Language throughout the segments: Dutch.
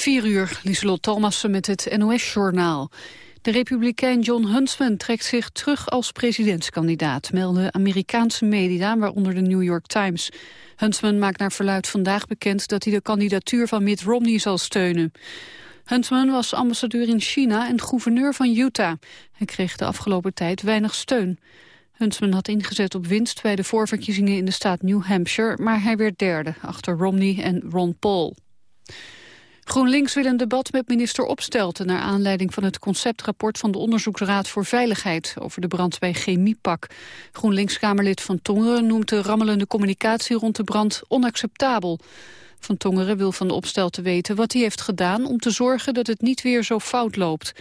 4 uur, Lieselot Thomassen met het NOS-journaal. De republikein John Huntsman trekt zich terug als presidentskandidaat... melden Amerikaanse media, waaronder de New York Times. Huntsman maakt naar verluid vandaag bekend... dat hij de kandidatuur van Mitt Romney zal steunen. Huntsman was ambassadeur in China en gouverneur van Utah. Hij kreeg de afgelopen tijd weinig steun. Huntsman had ingezet op winst bij de voorverkiezingen in de staat New Hampshire... maar hij werd derde, achter Romney en Ron Paul. GroenLinks wil een debat met minister Opstelten... naar aanleiding van het conceptrapport van de Onderzoeksraad voor Veiligheid... over de brand bij Chemiepak. GroenLinks-Kamerlid Van Tongeren noemt de rammelende communicatie rond de brand onacceptabel. Van Tongeren wil van de Opstelten weten wat hij heeft gedaan... om te zorgen dat het niet weer zo fout loopt.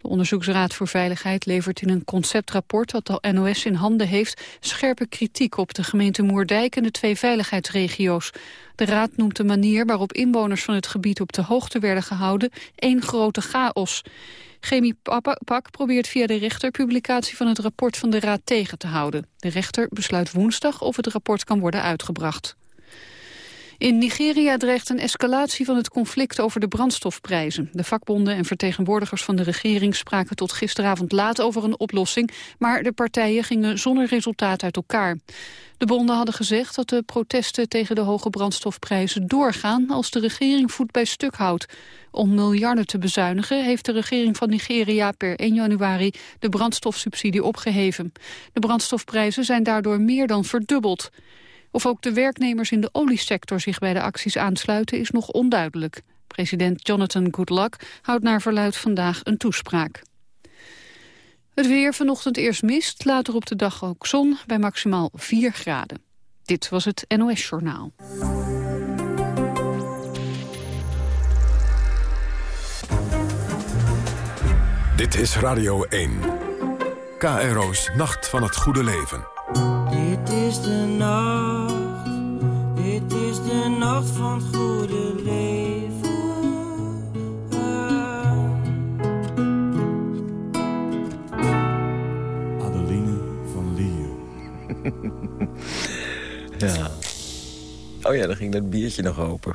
De Onderzoeksraad voor Veiligheid levert in een conceptrapport dat de NOS in handen heeft scherpe kritiek op de gemeente Moerdijk en de twee veiligheidsregio's. De raad noemt de manier waarop inwoners van het gebied op de hoogte werden gehouden één grote chaos. Chemiepak probeert via de rechter publicatie van het rapport van de raad tegen te houden. De rechter besluit woensdag of het rapport kan worden uitgebracht. In Nigeria dreigt een escalatie van het conflict over de brandstofprijzen. De vakbonden en vertegenwoordigers van de regering spraken tot gisteravond laat over een oplossing, maar de partijen gingen zonder resultaat uit elkaar. De bonden hadden gezegd dat de protesten tegen de hoge brandstofprijzen doorgaan als de regering voet bij stuk houdt. Om miljarden te bezuinigen heeft de regering van Nigeria per 1 januari de brandstofsubsidie opgeheven. De brandstofprijzen zijn daardoor meer dan verdubbeld. Of ook de werknemers in de oliesector zich bij de acties aansluiten is nog onduidelijk. President Jonathan Goodluck houdt naar verluid vandaag een toespraak. Het weer vanochtend eerst mist, later op de dag ook zon bij maximaal 4 graden. Dit was het NOS Journaal. Dit is Radio 1. KRO's Nacht van het Goede Leven. Dit is de nacht, de nacht van het goede leven. Adeline van Lier. ja. Oh ja, dan ging dat biertje nog open.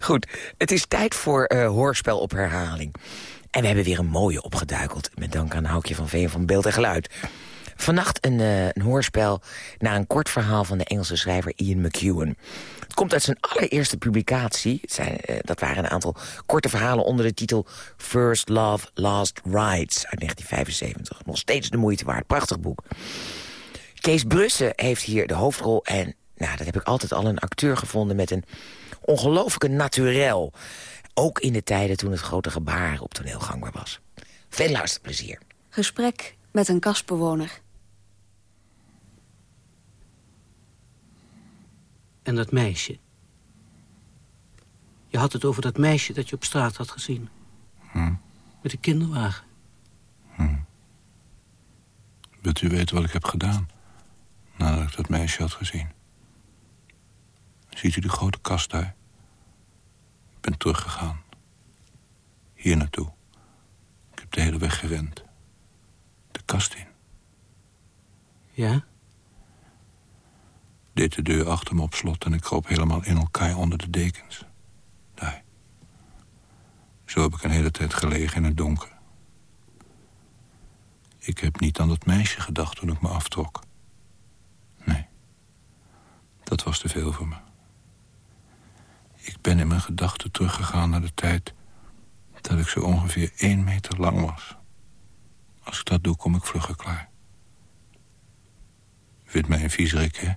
Goed, het is tijd voor uh, hoorspel op herhaling. En we hebben weer een mooie opgeduikeld. Met dank aan Houkje van Veen van Beeld en Geluid. Vannacht een, uh, een hoorspel naar een kort verhaal van de Engelse schrijver Ian McEwan. Komt uit zijn allereerste publicatie. Zijn, uh, dat waren een aantal korte verhalen onder de titel First Love, Last Rides uit 1975. Nog steeds de moeite waard. Prachtig boek. Kees Brussen heeft hier de hoofdrol en nou, dat heb ik altijd al een acteur gevonden met een ongelooflijke naturel. Ook in de tijden toen het grote gebaar op toneel gangbaar was. Veel luisterplezier. Gesprek met een kastbewoner. En dat meisje. Je had het over dat meisje dat je op straat had gezien. Hm. Met de kinderwagen. Hm. Wilt u weten wat ik heb gedaan? Nadat ik dat meisje had gezien. Ziet u die grote kast daar? Ik ben teruggegaan. Hier naartoe. Ik heb de hele weg gerend. De kast in. Ja? Deed de deur achter me op slot en ik kroop helemaal in elkaar onder de dekens. Daar. Zo heb ik een hele tijd gelegen in het donker. Ik heb niet aan dat meisje gedacht toen ik me aftrok. Nee. Dat was te veel voor me. Ik ben in mijn gedachten teruggegaan naar de tijd... dat ik zo ongeveer één meter lang was. Als ik dat doe, kom ik vlugger klaar. Vindt mij een viezerik, hè?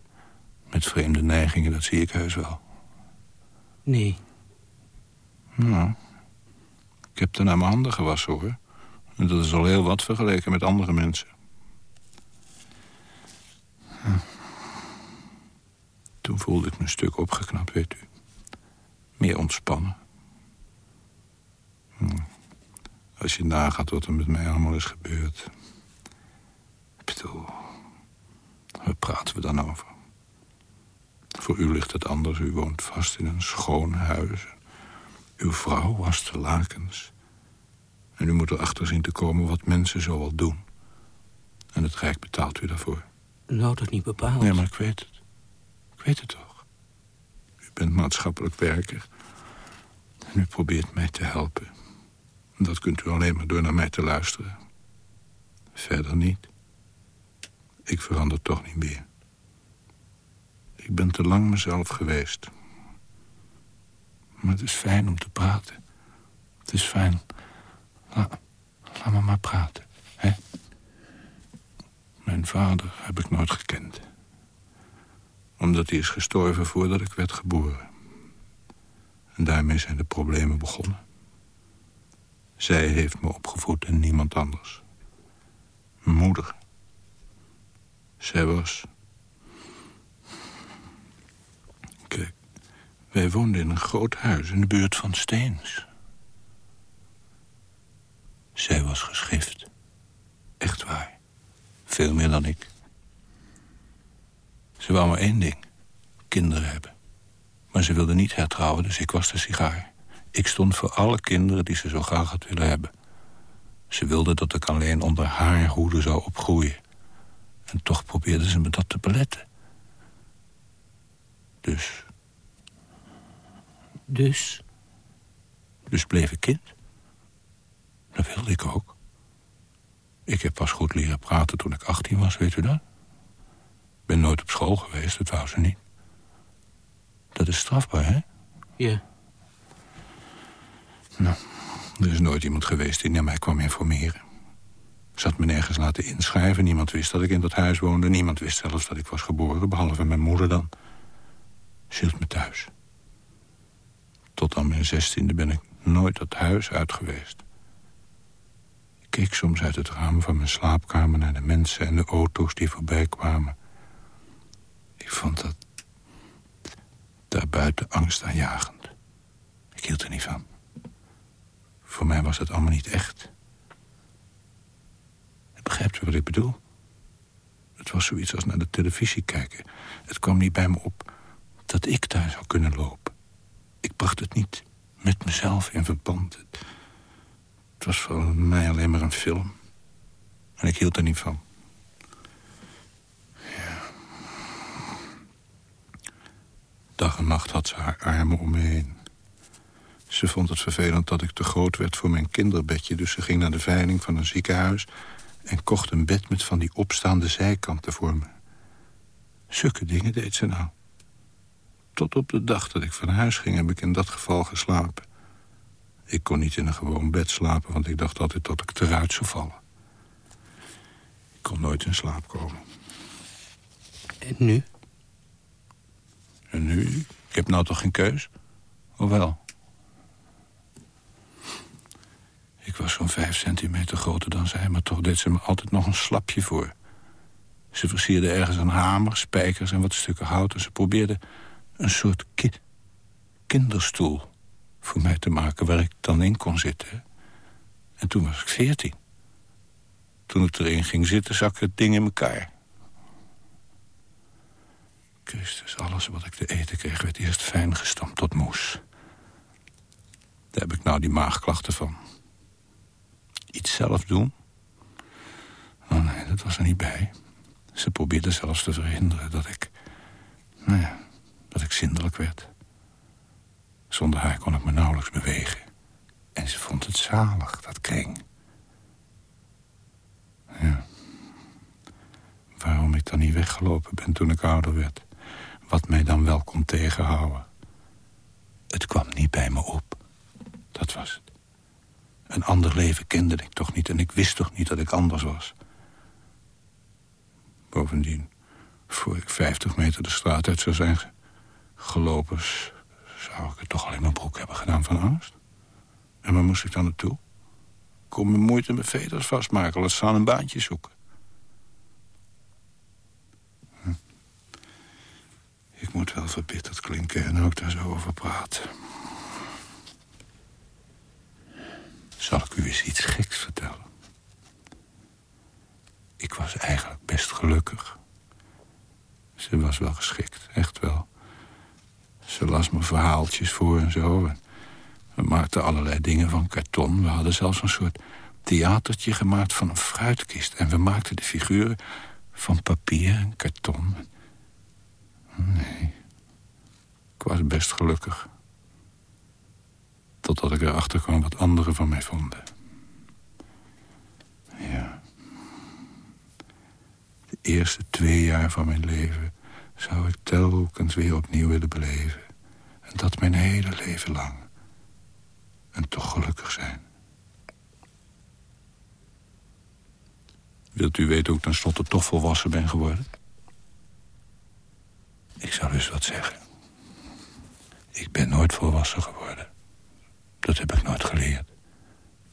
Met vreemde neigingen, dat zie ik heus wel. Nee. Nou, ik heb naar mijn handen gewassen, hoor. En dat is al heel wat vergeleken met andere mensen. Hm. Toen voelde ik me een stuk opgeknapt, weet u. Meer ontspannen. Hm. Als je nagaat wat er met mij allemaal is gebeurd. Ik bedoel, waar praten we dan over? Voor u ligt het anders. U woont vast in een schoon huis. Uw vrouw wast de lakens. En u moet erachter zien te komen wat mensen zo wel doen. En het Rijk betaalt u daarvoor. Nou, dat niet bepaald. Nee, maar ik weet het. Ik weet het toch. U bent maatschappelijk werker. En u probeert mij te helpen. Dat kunt u alleen maar door naar mij te luisteren. Verder niet. Ik verander toch niet meer. Ik ben te lang mezelf geweest. Maar het is fijn om te praten. Het is fijn. La, laat me maar praten, hè? Mijn vader heb ik nooit gekend. Omdat hij is gestorven voordat ik werd geboren. En daarmee zijn de problemen begonnen. Zij heeft me opgevoed en niemand anders. Mijn moeder. Zij was... Kijk, wij woonden in een groot huis in de buurt van Steens. Zij was geschift. Echt waar. Veel meer dan ik. Ze wou maar één ding. Kinderen hebben. Maar ze wilde niet hertrouwen, dus ik was de sigaar. Ik stond voor alle kinderen die ze zo graag had willen hebben. Ze wilde dat ik alleen onder haar hoede zou opgroeien. En toch probeerde ze me dat te beletten. Dus... Dus? Dus bleef ik kind. Dat wilde ik ook. Ik heb pas goed leren praten toen ik 18 was, weet u dat? Ben nooit op school geweest, dat wou ze niet. Dat is strafbaar, hè? Ja. Nou, er is nooit iemand geweest die naar mij kwam informeren. Ze had me nergens laten inschrijven. Niemand wist dat ik in dat huis woonde. Niemand wist zelfs dat ik was geboren, behalve mijn moeder dan. Ze hield me thuis. Tot aan mijn zestiende ben ik nooit dat huis uit geweest. Ik keek soms uit het raam van mijn slaapkamer... naar de mensen en de auto's die voorbij kwamen. Ik vond dat daarbuiten angstaanjagend. Ik hield er niet van. Voor mij was het allemaal niet echt. Begrijpt u wat ik bedoel? Het was zoiets als naar de televisie kijken. Het kwam niet bij me op dat ik daar zou kunnen lopen. Ik bracht het niet met mezelf in verband. Het, was voor mij alleen maar een film. En ik hield er niet van. Dag en nacht had ze haar armen om me heen. Ze vond het vervelend dat ik te groot werd voor mijn kinderbedje... dus ze ging naar de veiling van een ziekenhuis... en kocht een bed met van die opstaande zijkanten voor me. Zulke dingen deed ze nou. Tot op de dag dat ik van huis ging heb ik in dat geval geslapen. Ik kon niet in een gewoon bed slapen, want ik dacht altijd dat ik eruit zou vallen. Ik kon nooit in slaap komen. En nu? En nu? Ik heb nou toch geen keus? Of wel? Ik was zo'n vijf centimeter groter dan zij... maar toch deed ze me altijd nog een slapje voor. Ze versierde ergens een hamer, spijkers en wat stukken hout... en ze probeerde een soort ki kinderstoel voor mij te maken... waar ik dan in kon zitten. En toen was ik veertien. Toen ik erin ging zitten, zakte het ding in elkaar. Christus, alles wat ik te eten kreeg... werd eerst fijn gestampt tot moes. Daar heb ik nou die maagklachten van iets zelf doen? Oh nee, dat was er niet bij. Ze probeerde zelfs te verhinderen dat ik... Nou ja, dat ik zindelijk werd. Zonder haar kon ik me nauwelijks bewegen. En ze vond het zalig, dat kring. Ja. Waarom ik dan niet weggelopen ben toen ik ouder werd. Wat mij dan wel kon tegenhouden. Het kwam niet bij me op. Dat was het. Een ander leven kende ik toch niet en ik wist toch niet dat ik anders was. Bovendien, voor ik 50 meter de straat uit zou zijn gelopen... zou ik het toch alleen mijn broek hebben gedaan van angst. En waar moest ik dan naartoe? Kom me moeite mijn veters vastmaken, laat staan een baantje zoeken. Hm. Ik moet wel verbitterd klinken en ook daar zo over praten. Zal ik u eens iets geks vertellen? Ik was eigenlijk best gelukkig. Ze was wel geschikt, echt wel. Ze las me verhaaltjes voor en zo. we maakten allerlei dingen van karton. We hadden zelfs een soort theatertje gemaakt van een fruitkist. En we maakten de figuren van papier en karton. Nee, ik was best gelukkig. Totdat ik erachter kwam wat anderen van mij vonden. Ja. De eerste twee jaar van mijn leven zou ik telkens weer opnieuw willen beleven. En dat mijn hele leven lang. En toch gelukkig zijn. Wilt u weten hoe ik tenslotte toch volwassen ben geworden? Ik zal eens wat zeggen. Ik ben nooit volwassen geworden. Dat heb ik nooit geleerd.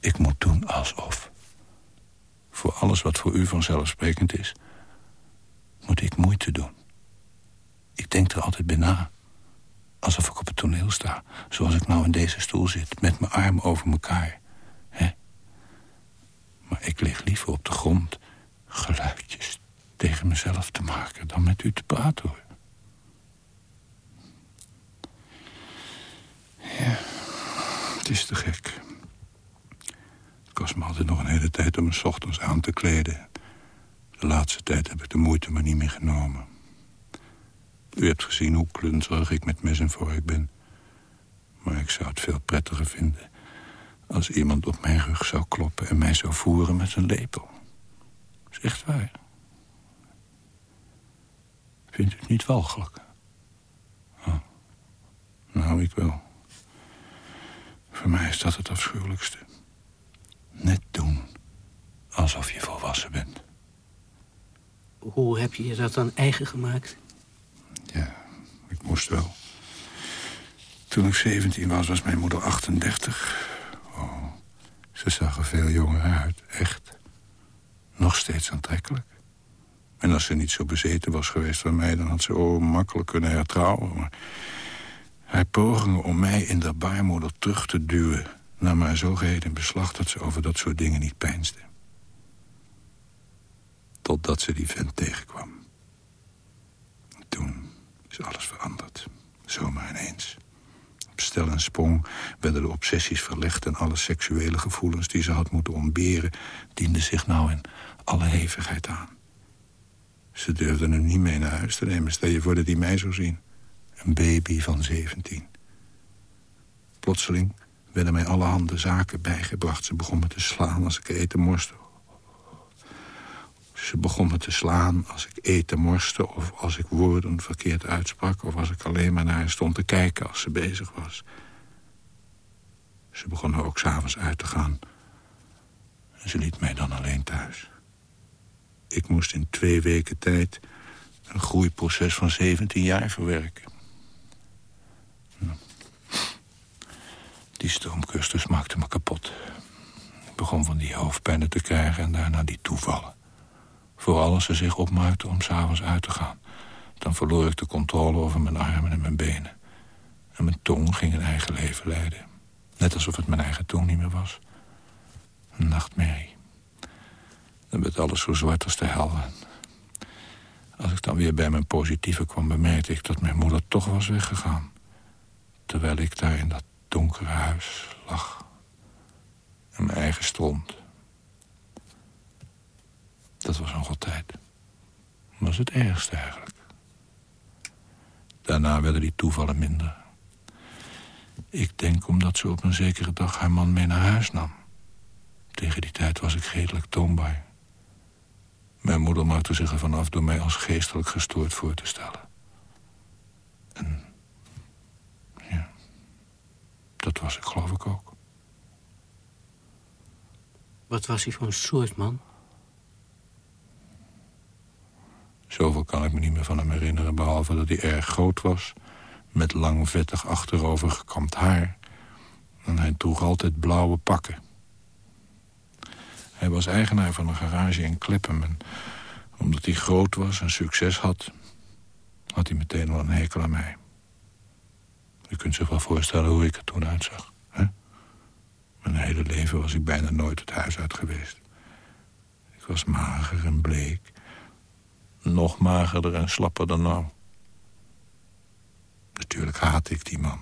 Ik moet doen alsof. Voor alles wat voor u vanzelfsprekend is... moet ik moeite doen. Ik denk er altijd bij na. Alsof ik op het toneel sta. Zoals ik nou in deze stoel zit. Met mijn armen over elkaar. Hè? Maar ik lig liever op de grond... geluidjes tegen mezelf te maken... dan met u te praten, hoor. Ja, het is te gek. Het kost me altijd nog een hele tijd om me ochtends aan te kleden. De laatste tijd heb ik de moeite maar niet meer genomen. U hebt gezien hoe klunterig ik met mes en vork ben. Maar ik zou het veel prettiger vinden... als iemand op mijn rug zou kloppen en mij zou voeren met een lepel. Dat is echt waar. Vindt u het niet walgelijk? Oh. Nou, ik wel. Voor mij is dat het afschuwelijkste. Net doen alsof je volwassen bent. Hoe heb je je dat dan eigen gemaakt? Ja, ik moest wel. Toen ik 17 was, was mijn moeder 38. Oh, ze zag er veel jonger uit, echt. Nog steeds aantrekkelijk. En als ze niet zo bezeten was geweest van mij... dan had ze oh, makkelijk kunnen hertrouwen. Maar haar pogingen om mij in de baarmoeder terug te duwen... nam haar zo geheel in beslag dat ze over dat soort dingen niet peinsde. Totdat ze die vent tegenkwam. Toen is alles veranderd. Zomaar ineens. Op stel en sprong werden de obsessies verlegd... en alle seksuele gevoelens die ze had moeten ontberen... dienden zich nou in alle hevigheid aan. Ze durfden hem niet mee naar huis te nemen. Stel je voor dat hij mij zou zien. Een baby van 17. Plotseling werden mij allerhande zaken bijgebracht. Ze begon me te slaan als ik eten morste. Ze begon me te slaan als ik eten morste... of als ik woorden verkeerd uitsprak... of als ik alleen maar naar haar stond te kijken als ze bezig was. Ze begon er ook s'avonds uit te gaan. En ze liet mij dan alleen thuis. Ik moest in twee weken tijd een groeiproces van 17 jaar verwerken. Die stoomkustus maakte me kapot. Ik begon van die hoofdpijnen te krijgen en daarna die toevallen. Vooral als ze zich opmaakte om s'avonds uit te gaan. Dan verloor ik de controle over mijn armen en mijn benen. En mijn tong ging een eigen leven leiden. Net alsof het mijn eigen tong niet meer was. Een nachtmerrie. Dan werd alles zo zwart als de hel. Als ik dan weer bij mijn positieve kwam, bemerkte ik dat mijn moeder toch was weggegaan. Terwijl ik daar in dat donkere huis lag. En mijn eigen stront. Dat was nog altijd. Dat was het ergste eigenlijk. Daarna werden die toevallen minder. Ik denk omdat ze op een zekere dag haar man mee naar huis nam. Tegen die tijd was ik redelijk toonbaar. Mijn moeder maakte zich ervan af door mij als geestelijk gestoord voor te stellen. En ja, dat was ik geloof ik ook. Wat was hij voor een soort man? Zoveel kan ik me niet meer van hem herinneren... behalve dat hij erg groot was... met lang vettig achterover gekamd haar... en hij droeg altijd blauwe pakken. Hij was eigenaar van een garage in Kleppen... en omdat hij groot was en succes had... had hij meteen wel een hekel aan mij. U kunt zich wel voorstellen hoe ik er toen uitzag. Hè? Mijn hele leven was ik bijna nooit het huis uit geweest. Ik was mager en bleek nog magerder en slapper dan nou. Natuurlijk haatte ik die man.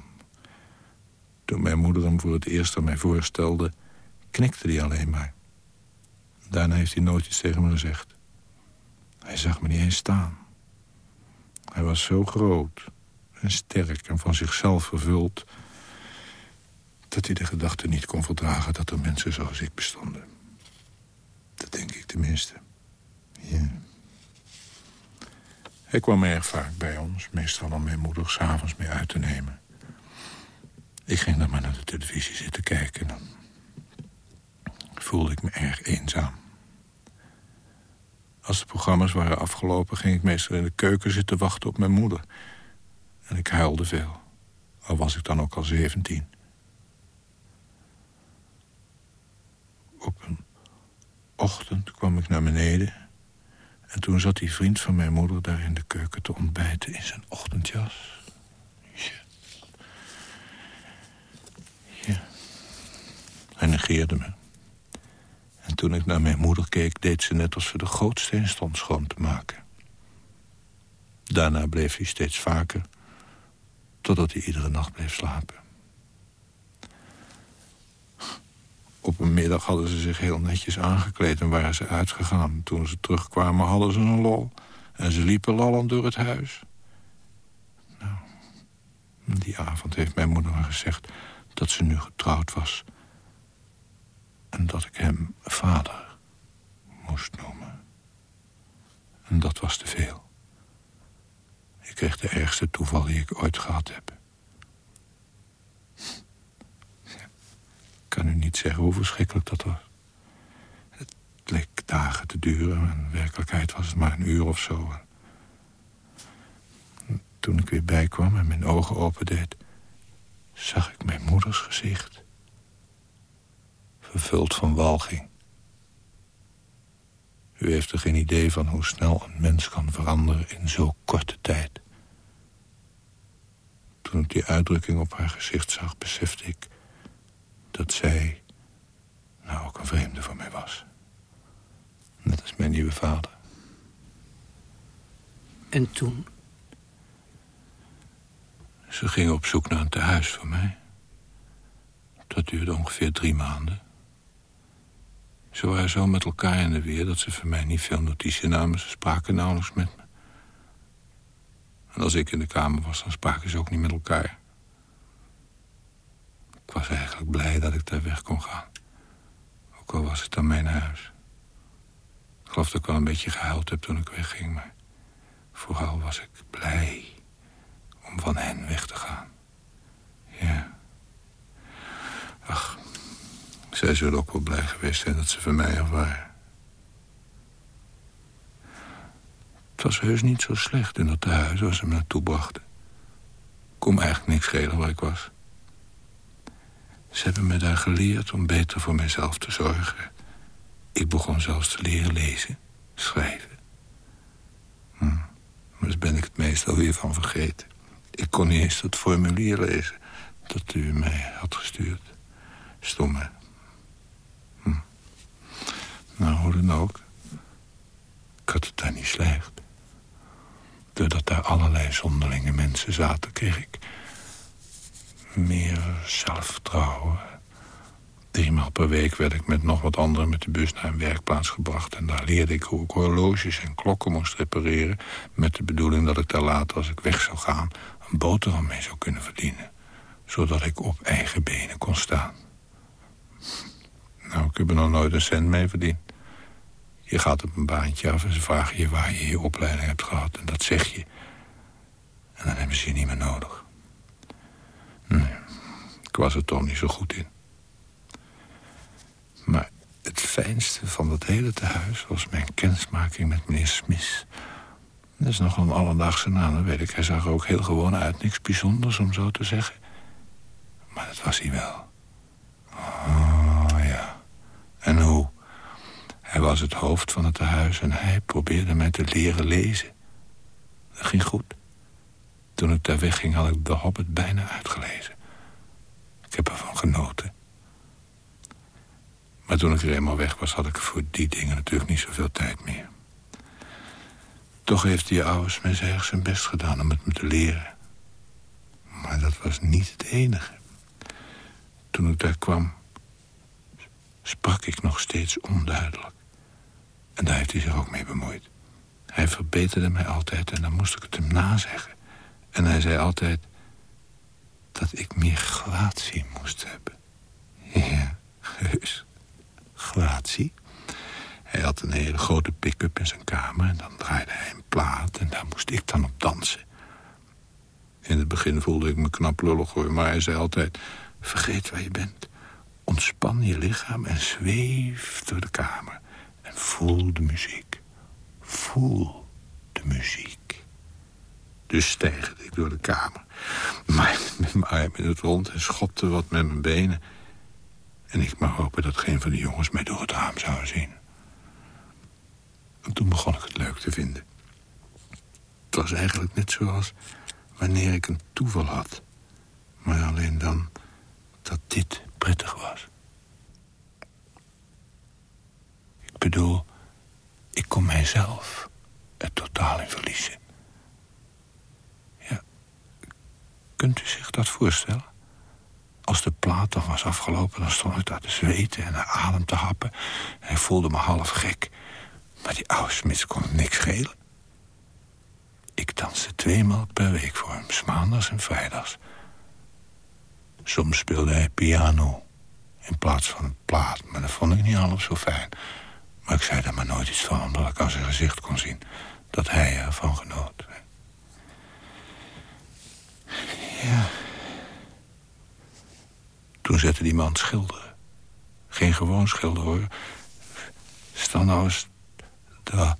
Toen mijn moeder hem voor het eerst aan mij voorstelde... knikte hij alleen maar. Daarna heeft hij nooit iets tegen me gezegd. Hij zag me niet eens staan. Hij was zo groot en sterk en van zichzelf vervuld... Dat hij de gedachte niet kon verdragen dat er mensen zoals ik bestonden. Dat denk ik tenminste. Ja. Hij kwam erg vaak bij ons, meestal om mijn moeder s'avonds mee uit te nemen. Ik ging dan maar naar de televisie zitten kijken. Dan voelde ik me erg eenzaam. Als de programma's waren afgelopen... ging ik meestal in de keuken zitten wachten op mijn moeder. En ik huilde veel. Al was ik dan ook al zeventien. Op een ochtend kwam ik naar beneden... en toen zat die vriend van mijn moeder daar in de keuken te ontbijten... in zijn ochtendjas. Ja. Hij negeerde me. En toen ik naar mijn moeder keek, deed ze net als ze de gootsteen stond schoon te maken. Daarna bleef hij steeds vaker, totdat hij iedere nacht bleef slapen. Op een middag hadden ze zich heel netjes aangekleed en waren ze uitgegaan. Toen ze terugkwamen hadden ze een lol. En ze liepen lallend door het huis. Nou, die avond heeft mijn moeder gezegd dat ze nu getrouwd was en dat ik hem vader moest noemen. En dat was te veel. Ik kreeg de ergste toeval die ik ooit gehad heb. Kan u niet zeggen hoe verschrikkelijk dat was. Het leek dagen te duren, en in werkelijkheid was het maar een uur of zo. toen ik weer bijkwam en mijn ogen opendeed... zag ik mijn moeders gezicht vervuld van walging. U heeft er geen idee van hoe snel een mens kan veranderen in zo korte tijd. Toen ik die uitdrukking op haar gezicht zag, besefte ik dat zij nou ook een vreemde voor mij was. Net als mijn nieuwe vader. En toen? Ze gingen op zoek naar een tehuis voor mij. Dat duurde ongeveer drie maanden. Ze waren zo met elkaar in de weer dat ze voor mij niet veel notitie namen. Ze spraken nauwelijks met me. En als ik in de kamer was, dan spraken ze ook niet met elkaar. Ik was eigenlijk blij dat ik daar weg kon gaan. Ook al was het dan mijn huis. Ik geloof dat ik wel een beetje gehuild heb toen ik wegging, maar... vooral was ik blij om van hen weg te gaan. Ja. Ach, zij zullen ook wel blij geweest zijn dat ze van mij af waren. Het was heus niet zo slecht in dat tehuis waar ze me naartoe brachten. Kom eigenlijk niks schelen waar ik was. Ze hebben me daar geleerd om beter voor mezelf te zorgen. Ik begon zelfs te leren lezen, schrijven. Hm. Maar daar ben ik het meestal weer van vergeten. Ik kon niet eens dat formulier lezen dat u mij had gestuurd. Stomme. Nou, hoe dan ook. Ik had het daar niet slecht. Doordat daar allerlei zonderlinge mensen zaten... kreeg ik meer zelfvertrouwen. Driemaal per week werd ik met nog wat anderen met de bus naar een werkplaats gebracht. En daar leerde ik hoe ik horloges en klokken moest repareren... met de bedoeling dat ik daar later, als ik weg zou gaan... een boterham mee zou kunnen verdienen. Zodat ik op eigen benen kon staan. Nou, ik heb er nog nooit een cent mee verdiend. Je gaat op een baantje af en ze vragen je waar je je opleiding hebt gehad. En dat zeg je. En dan hebben ze je niet meer nodig. Nee, ik was er toch niet zo goed in. Maar het fijnste van dat hele tehuis was mijn kennismaking met meneer Smith. Dat is nog een alledaagse naam, dat weet ik. Hij zag er ook heel gewoon uit, niks bijzonders om zo te zeggen. Maar dat was hij wel. Oh ja. En hoe? Hij was het hoofd van het tehuis en hij probeerde mij te leren lezen. Dat ging goed. Toen ik daar wegging had ik de Hobbit bijna uitgelezen. Ik heb ervan genoten. Maar toen ik er eenmaal weg was, had ik voor die dingen natuurlijk niet zoveel tijd meer. Toch heeft die oude Smith erg zijn best gedaan om het me te leren. Maar dat was niet het enige. Toen ik daar kwam, sprak ik nog steeds onduidelijk. En daar heeft hij zich ook mee bemoeid. Hij verbeterde mij altijd en dan moest ik het hem nazeggen. En hij zei altijd dat ik meer gratie moest hebben. Ja, heus. Gratie. Hij had een hele grote pick-up in zijn kamer... en dan draaide hij een plaat en daar moest ik dan op dansen. In het begin voelde ik me knap lullig hoor, maar hij zei altijd... vergeet waar je bent. Ontspan je lichaam en zweef door de kamer. En voel de muziek. Voel de muziek. Dus stijgde ik door de kamer. Maar met mijn arm in het rond en schopte wat met mijn benen. En ik mag hopen dat geen van de jongens mij door het raam zouden zien. En toen begon ik het leuk te vinden. Het was eigenlijk net zoals wanneer ik een toeval had. Maar alleen dan dat dit prettig was. Ik bedoel, ik kon mijzelf er totaal in verliezen. Ja, kunt u zich dat voorstellen? Als de plaat dan was afgelopen, dan stond ik daar te zweten en naar adem te happen. En voelde me half gek. Maar die oude Smits kon niks schelen. Ik danste tweemaal per week voor hem, maandags en vrijdags. Soms speelde hij piano in plaats van een plaat, maar dat vond ik niet half zo fijn. Maar ik zei daar maar nooit iets van, omdat ik aan zijn gezicht kon zien dat hij ervan genoot. Ja. Toen zette die man schilderen. Geen gewoon schilderen, hoor. Stel nou eens dat,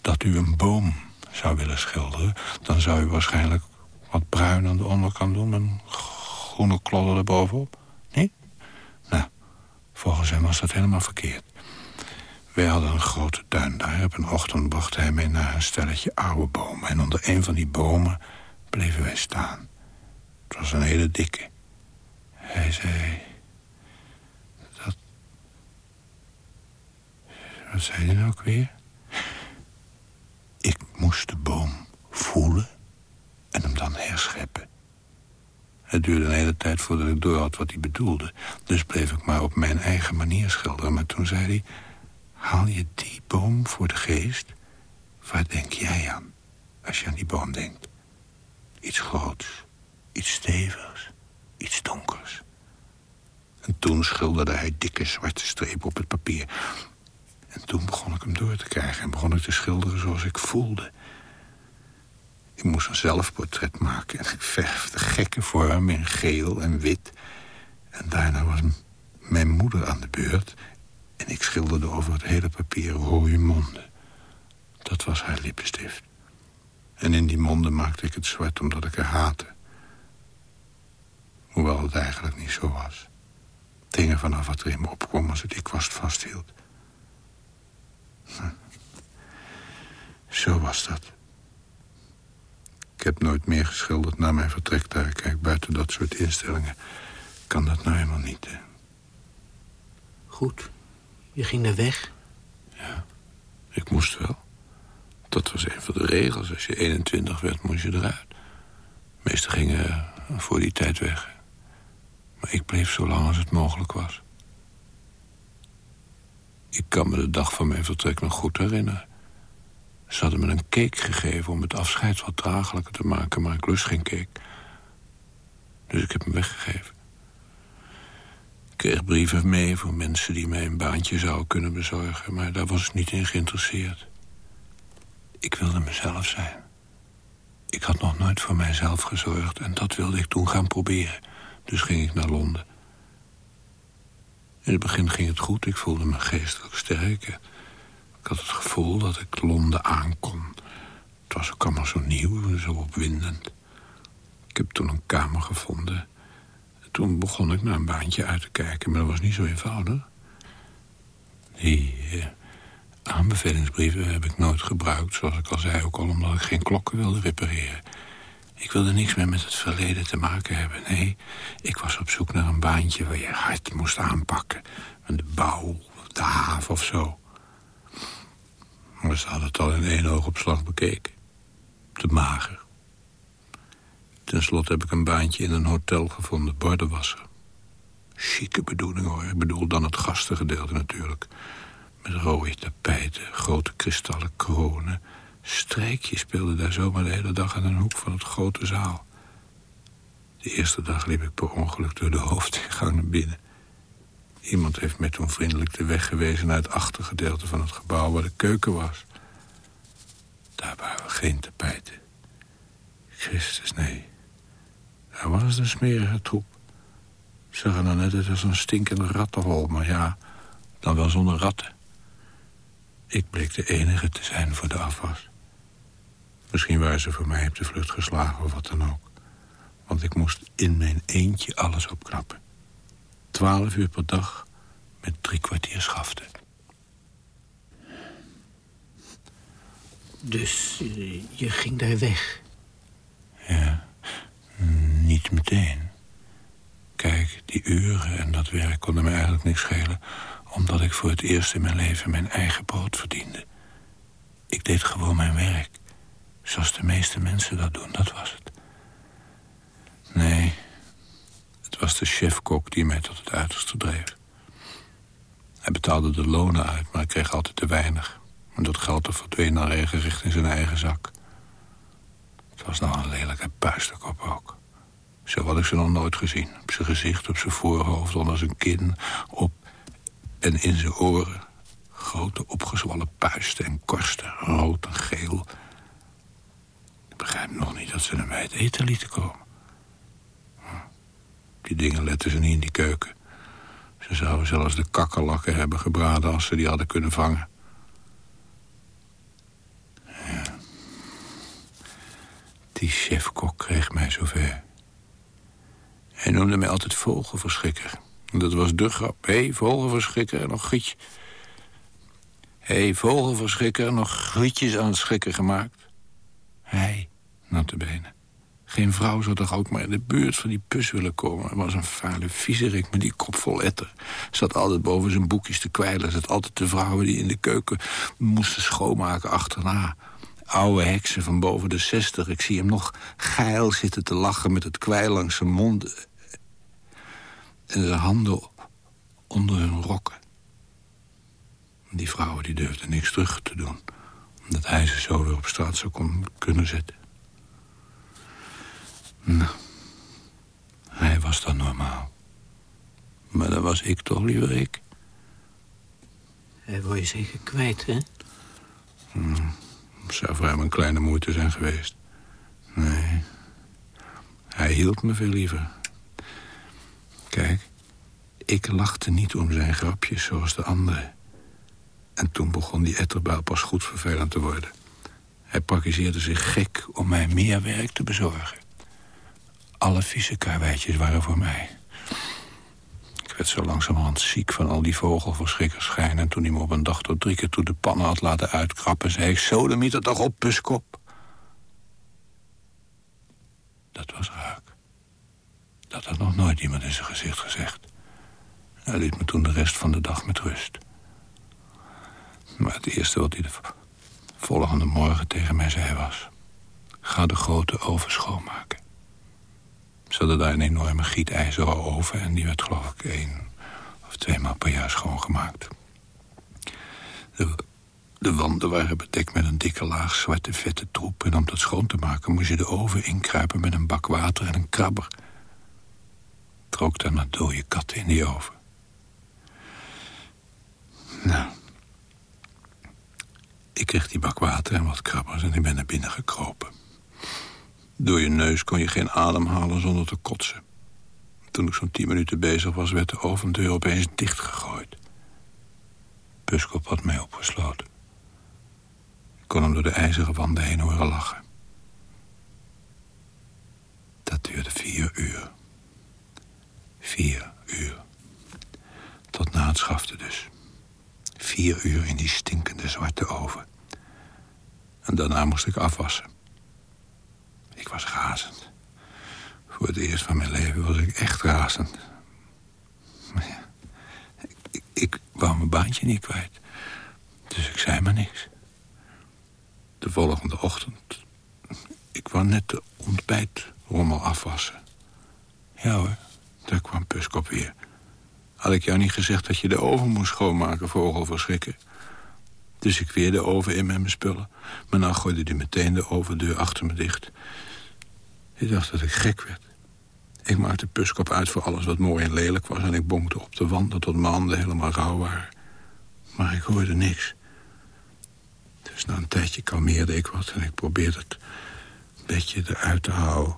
dat u een boom zou willen schilderen... dan zou u waarschijnlijk wat bruin aan de onderkant doen... en groene klodder erbovenop. Nee? Nou, volgens hem was dat helemaal verkeerd. Wij hadden een grote tuin daar. Op een ochtend bracht hij mij naar een stelletje oude bomen. En onder een van die bomen bleven wij staan. Het was een hele dikke. Hij zei... Dat... Wat zei hij nou ook weer? Ik moest de boom voelen en hem dan herscheppen. Het duurde een hele tijd voordat ik door had wat hij bedoelde. Dus bleef ik maar op mijn eigen manier schilderen. Maar toen zei hij... Haal je die boom voor de geest? Waar denk jij aan als je aan die boom denkt? Iets groots, iets stevigs, iets donkers. En toen schilderde hij dikke zwarte strepen op het papier. En toen begon ik hem door te krijgen en begon ik te schilderen zoals ik voelde. Ik moest een zelfportret maken en ik verfde gekke vormen in geel en wit. En daarna was mijn moeder aan de beurt en ik schilderde over het hele papier rode monden. Dat was haar lippenstift. En in die monden maakte ik het zwart omdat ik haar haatte. Hoewel het eigenlijk niet zo was. Er vanaf wat er in me opkwam als het die kwast vasthield. Hm. Zo was dat. Ik heb nooit meer geschilderd na mijn vertrek daar. Kijk, buiten dat soort instellingen kan dat nou helemaal niet. Hè. Goed. Je ging er weg? Ja, ik moest wel. Dat was een van de regels. Als je 21 werd, moest je eruit. De meesten gingen voor die tijd weg. Maar ik bleef zo lang als het mogelijk was. Ik kan me de dag van mijn vertrek nog goed herinneren. Ze hadden me een cake gegeven om het afscheid wat draaglijker te maken... maar ik lust geen cake. Dus ik heb hem weggegeven. Ik kreeg brieven mee voor mensen die mij een baantje zouden kunnen bezorgen... maar daar was ik niet in geïnteresseerd. Ik wilde mezelf zijn. Ik had nog nooit voor mijzelf gezorgd en dat wilde ik toen gaan proberen. Dus ging ik naar Londen. In het begin ging het goed, ik voelde me geestelijk sterk. Ik had het gevoel dat ik Londen aankon. Het was ook allemaal zo nieuw, zo opwindend. Ik heb toen een kamer gevonden. toen begon ik naar een baantje uit te kijken, maar dat was niet zo eenvoudig. Eh, aanbevelingsbrieven heb ik nooit gebruikt, zoals ik al zei, ook al omdat ik geen klokken wilde repareren. Ik wilde niks meer met het verleden te maken hebben. Nee, ik was op zoek naar een baantje waar je hard moest aanpakken. De bouw, de haven of zo. Maar ze hadden het al in één oogopslag bekeken. Te mager. Ten slotte heb ik een baantje in een hotel gevonden, bordenwasser. Chique bedoeling hoor, ik bedoel dan het gastengedeelte natuurlijk. Met rode tapijten, grote kristallen kronen Strijkje speelde daar zomaar de hele dag aan een hoek van het grote zaal. De eerste dag liep ik per ongeluk door de hoofdingang naar binnen. Iemand heeft mij toen vriendelijk de weg gewezen naar het achtergedeelte van het gebouw waar de keuken was. Daar waren geen tapijten. Christus, nee. Daar was een smerige troep. Ze zag er net uit als een stinkende rattenhol, maar ja, dan wel zonder ratten. Ik bleek de enige te zijn voor de afwas. Misschien waren ze voor mij op de vlucht geslagen of wat dan ook. Want ik moest in mijn eentje alles opknappen. Twaalf uur per dag met drie kwartier schaften. Dus uh, je ging daar weg? Ja, niet meteen. Kijk, die uren en dat werk konden me eigenlijk niks schelen... omdat ik voor het eerst in mijn leven mijn eigen brood verdiende. Ik deed gewoon mijn werk. Zoals de meeste mensen dat doen, dat was het. Nee, het was de chefkok die mij tot het uiterste dreef. Hij betaalde de lonen uit, maar ik kreeg altijd te weinig. En dat geld er verdween dan regelrecht in zijn eigen zak. Het was nog een lelijke puisterkop ook. Zo had ik ze nog nooit gezien. Op zijn gezicht, op zijn voorhoofd, onder zijn kin, op en in zijn oren. Grote opgezwollen puisten en korsten, rood en geel. Ik begrijp nog niet dat ze naar mij het eten lieten komen. Die dingen letten ze niet in die keuken. Ze zouden zelfs de kakkerlakken hebben gebraden als ze die hadden kunnen vangen. Die chefkok kreeg mij zover. Hij noemde mij altijd vogelverschrikker. Dat was de grap. Hé, hey, vogelverschrikker, nog gietje. Hé, hey, vogelverschrikker, nog grietjes aan het schrikken gemaakt. Hij, notabene. Geen vrouw zou toch ook maar in de buurt van die pus willen komen. Hij was een vuile viezerik met die kop vol etter. Zat altijd boven zijn boekjes te kwijlen. Zat altijd de vrouwen die in de keuken moesten schoonmaken achterna. Oude heksen van boven de zestig. Ik zie hem nog geil zitten te lachen met het kwijl langs zijn mond. En zijn handen onder hun rokken. Die vrouwen die durfden niks terug te doen. Omdat hij ze zo weer op straat zou kunnen zetten. Nou, hij was dan normaal. Maar dan was ik toch liever ik. Hij word je zeker kwijt, hè? Hmm, zou voor hem een kleine moeite zijn geweest. Nee, hij hield me veel liever. Kijk, ik lachte niet om zijn grapjes zoals de anderen. En toen begon die etterbuil pas goed vervelend te worden. Hij praktiseerde zich gek om mij meer werk te bezorgen. Alle vieze karweitjes waren voor mij. Ik werd zo langzamerhand ziek van al die vogelverschrikkerschijnen... en toen hij me op een dag tot drie keer toe de pannen had laten uitkrappen... zei ik, er toch op, puskop. Dat was. Dat had nog nooit iemand in zijn gezicht gezegd. Hij liet me toen de rest van de dag met rust. Maar het eerste wat hij de volgende morgen tegen mij zei was... ga de grote oven schoonmaken. Ze hadden daar een enorme gietijzeren oven... en die werd geloof ik één of twee maal per jaar schoongemaakt. De, de wanden waren bedekt met een dikke laag zwarte vette troep... en om dat schoon te maken moest je de oven inkruipen met een bak water en een krabber. Trook dan naar dode katten in die oven. Nou, ik kreeg die bak water en wat krabbers en ik ben naar binnen gekropen. Door je neus kon je geen adem halen zonder te kotsen. Toen ik zo'n tien minuten bezig was, werd de ovendeur opeens dichtgegooid. Puskop had mij opgesloten. Ik kon hem door de ijzeren wanden heen horen lachen. Dat duurde vier uur. Vier uur. Tot na het schafte dus. Vier uur in die stinkende zwarte oven. En daarna moest ik afwassen. Ik was razend. Voor het eerst van mijn leven was ik echt razend. Ja, ik, ik wou mijn baantje niet kwijt. Dus ik zei maar niks. De volgende ochtend... Ik wou net de ontbijtrommel afwassen. Ja hoor, daar kwam Puskop weer. Had ik jou niet gezegd dat je de oven moest schoonmaken, vogelverschrikken? Dus ik weer de oven in met mijn spullen. Maar dan gooide hij meteen de overdeur achter me dicht. Ik dacht dat ik gek werd. Ik maakte puskop uit voor alles wat mooi en lelijk was... en ik bonkte op de wanden tot mijn handen helemaal rauw waren. Maar ik hoorde niks. Dus na een tijdje kalmeerde ik wat... en ik probeerde het bedje eruit te houden.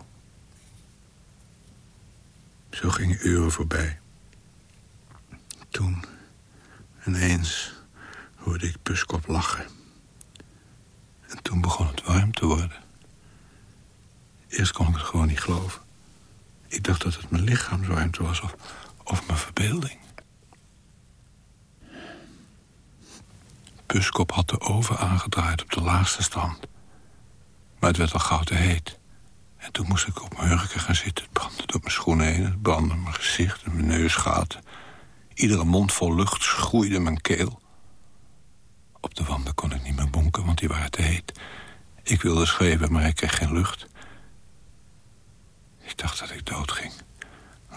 Zo gingen uren voorbij. Toen, ineens, hoorde ik Puskop lachen. En toen begon het warm te worden. Eerst kon ik het gewoon niet geloven. Ik dacht dat het mijn lichaamswarmte was of, of mijn verbeelding. Puskop had de oven aangedraaid op de laagste stand. Maar het werd al gauw te heet. En toen moest ik op mijn hurken gaan zitten. Het brandde door mijn schoenen heen, het brandde mijn gezicht en mijn neusgaten. Iedere mond vol lucht schroeide mijn keel. Op de wanden kon ik niet meer bonken, want die waren te heet. Ik wilde schreeuwen, maar ik kreeg geen lucht. Ik dacht dat ik doodging.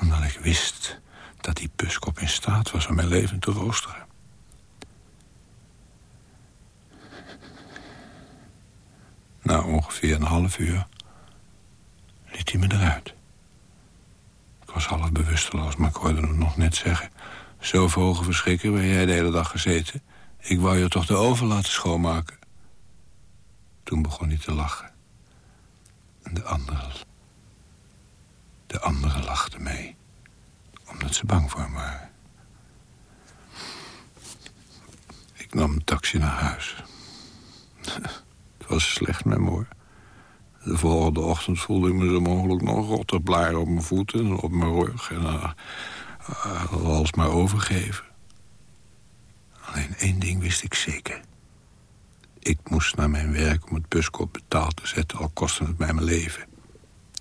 Omdat ik wist dat die puskop in staat was om mijn leven te roosteren. Na ongeveer een half uur liet hij me eruit. Ik was half bewusteloos, maar ik hoorde hem nog net zeggen... Zo vogel verschrikken waar jij de hele dag gezeten. Ik wou je toch de oven laten schoonmaken. Toen begon hij te lachen. En de andere... De anderen lachten mee. Omdat ze bang voor hem waren. Ik nam een taxi naar huis. Het was slecht met me, De volgende ochtend voelde ik me zo mogelijk nog rotter op mijn voeten en op mijn rug. En uh, uh, alles maar overgeven. Alleen één ding wist ik zeker. Ik moest naar mijn werk om het buskop betaald te zetten... al kostte het mij mijn leven.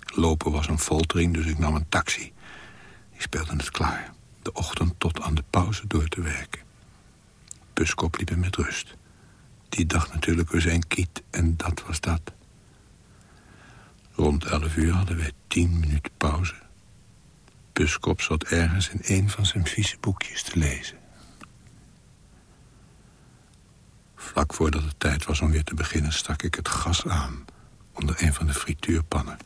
Lopen was een foltering, dus ik nam een taxi. Ik speelde het klaar. De ochtend tot aan de pauze door te werken. Buskop liep met rust. Die dacht natuurlijk we zijn kiet en dat was dat. Rond elf uur hadden wij tien minuten pauze. Buskop zat ergens in een van zijn vieze boekjes te lezen. Vlak voordat het tijd was om weer te beginnen... stak ik het gas aan onder een van de frituurpannen.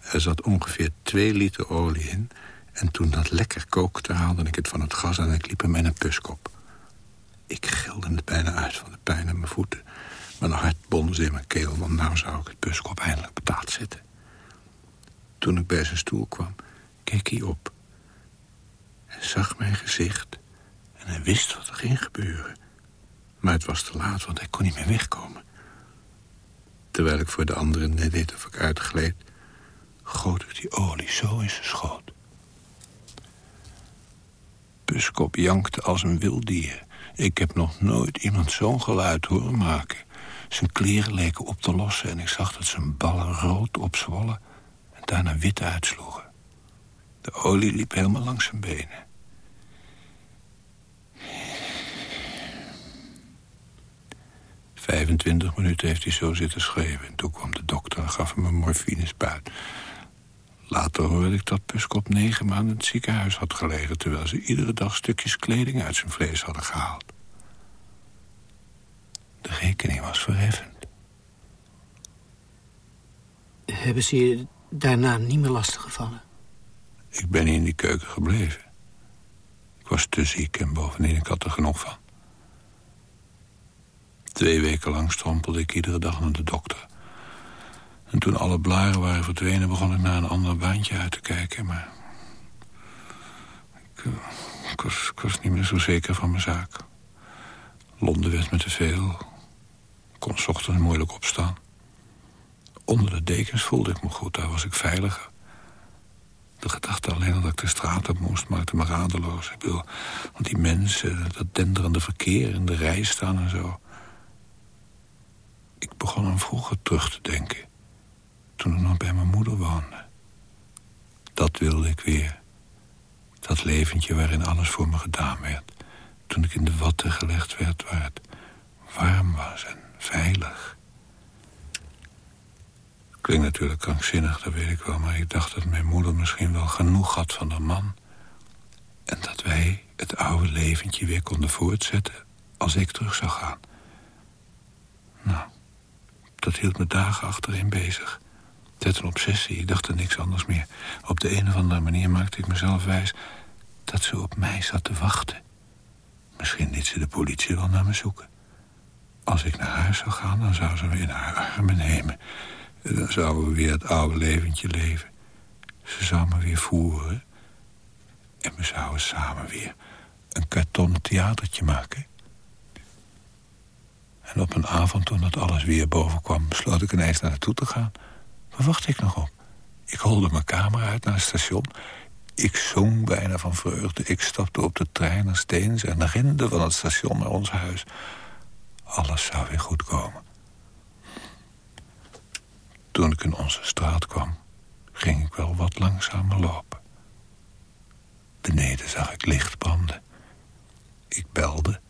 Er zat ongeveer twee liter olie in... en toen dat lekker kookte haalde ik het van het gas... en ik liep hem in een puskop. Ik gilde het bijna uit van de pijn in mijn voeten. Mijn hart bonde in mijn keel, want nou zou ik het buskop eindelijk betaald zetten. Toen ik bij zijn stoel kwam, keek hij op. Hij zag mijn gezicht en hij wist wat er ging gebeuren. Maar het was te laat, want hij kon niet meer wegkomen. Terwijl ik voor de anderen net deed of ik uitgleed... goot ik die olie zo in zijn schoot. Buskop jankte als een wild dier. Ik heb nog nooit iemand zo'n geluid horen maken. Zijn kleren leken op te lossen en ik zag dat zijn ballen rood opzwollen... en daarna wit uitsloegen. De olie liep helemaal langs zijn benen. 25 minuten heeft hij zo zitten schreeuwen. En toen kwam de dokter en gaf hem een morfinespuit. Later hoorde ik dat Puskop negen maanden in het ziekenhuis had gelegen... terwijl ze iedere dag stukjes kleding uit zijn vlees hadden gehaald. De rekening was verheffend. Hebben ze je daarna niet meer lastig gevallen? Ik ben in die keuken gebleven. Ik was te ziek en bovendien ik had er genoeg van. Twee weken lang strompelde ik iedere dag naar de dokter. En toen alle blaren waren verdwenen... begon ik naar een ander baantje uit te kijken. Maar ik, eh, ik, was, ik was niet meer zo zeker van mijn zaak. Londen werd me te veel. Kon s ochtends moeilijk opstaan. Onder de dekens voelde ik me goed, daar was ik veiliger. De gedachte alleen dat ik de straat op moest maakte me radeloos. Ik wil, want die mensen, dat denderende verkeer in de rij staan en zo... Ik begon aan vroeger terug te denken. Toen ik nog bij mijn moeder woonde. Dat wilde ik weer. Dat leventje waarin alles voor me gedaan werd. Toen ik in de watten gelegd werd waar het warm was en veilig. Klinkt natuurlijk krankzinnig, dat weet ik wel... maar ik dacht dat mijn moeder misschien wel genoeg had van de man... en dat wij het oude leventje weer konden voortzetten... als ik terug zou gaan. Nou, dat hield me dagen achterin bezig. werd een obsessie. Ik dacht er niks anders meer. Op de een of andere manier maakte ik mezelf wijs... dat ze op mij zat te wachten. Misschien liet ze de politie wel naar me zoeken. Als ik naar huis zou gaan, dan zou ze me in haar armen nemen. Dan zouden we weer het oude leventje leven. Ze zou me weer voeren. En we zouden samen weer een karton theatertje maken. En op een avond toen dat alles weer boven kwam... besloot ik ineens naar naartoe te gaan. Waar wacht ik nog op? Ik holde mijn kamer uit naar het station. Ik zong bijna van vreugde. Ik stapte op de trein naar Steens en rende van het station naar ons huis. Alles zou weer goed komen. Toen ik in onze straat kwam, ging ik wel wat langzamer lopen. Beneden zag ik licht branden. Ik belde.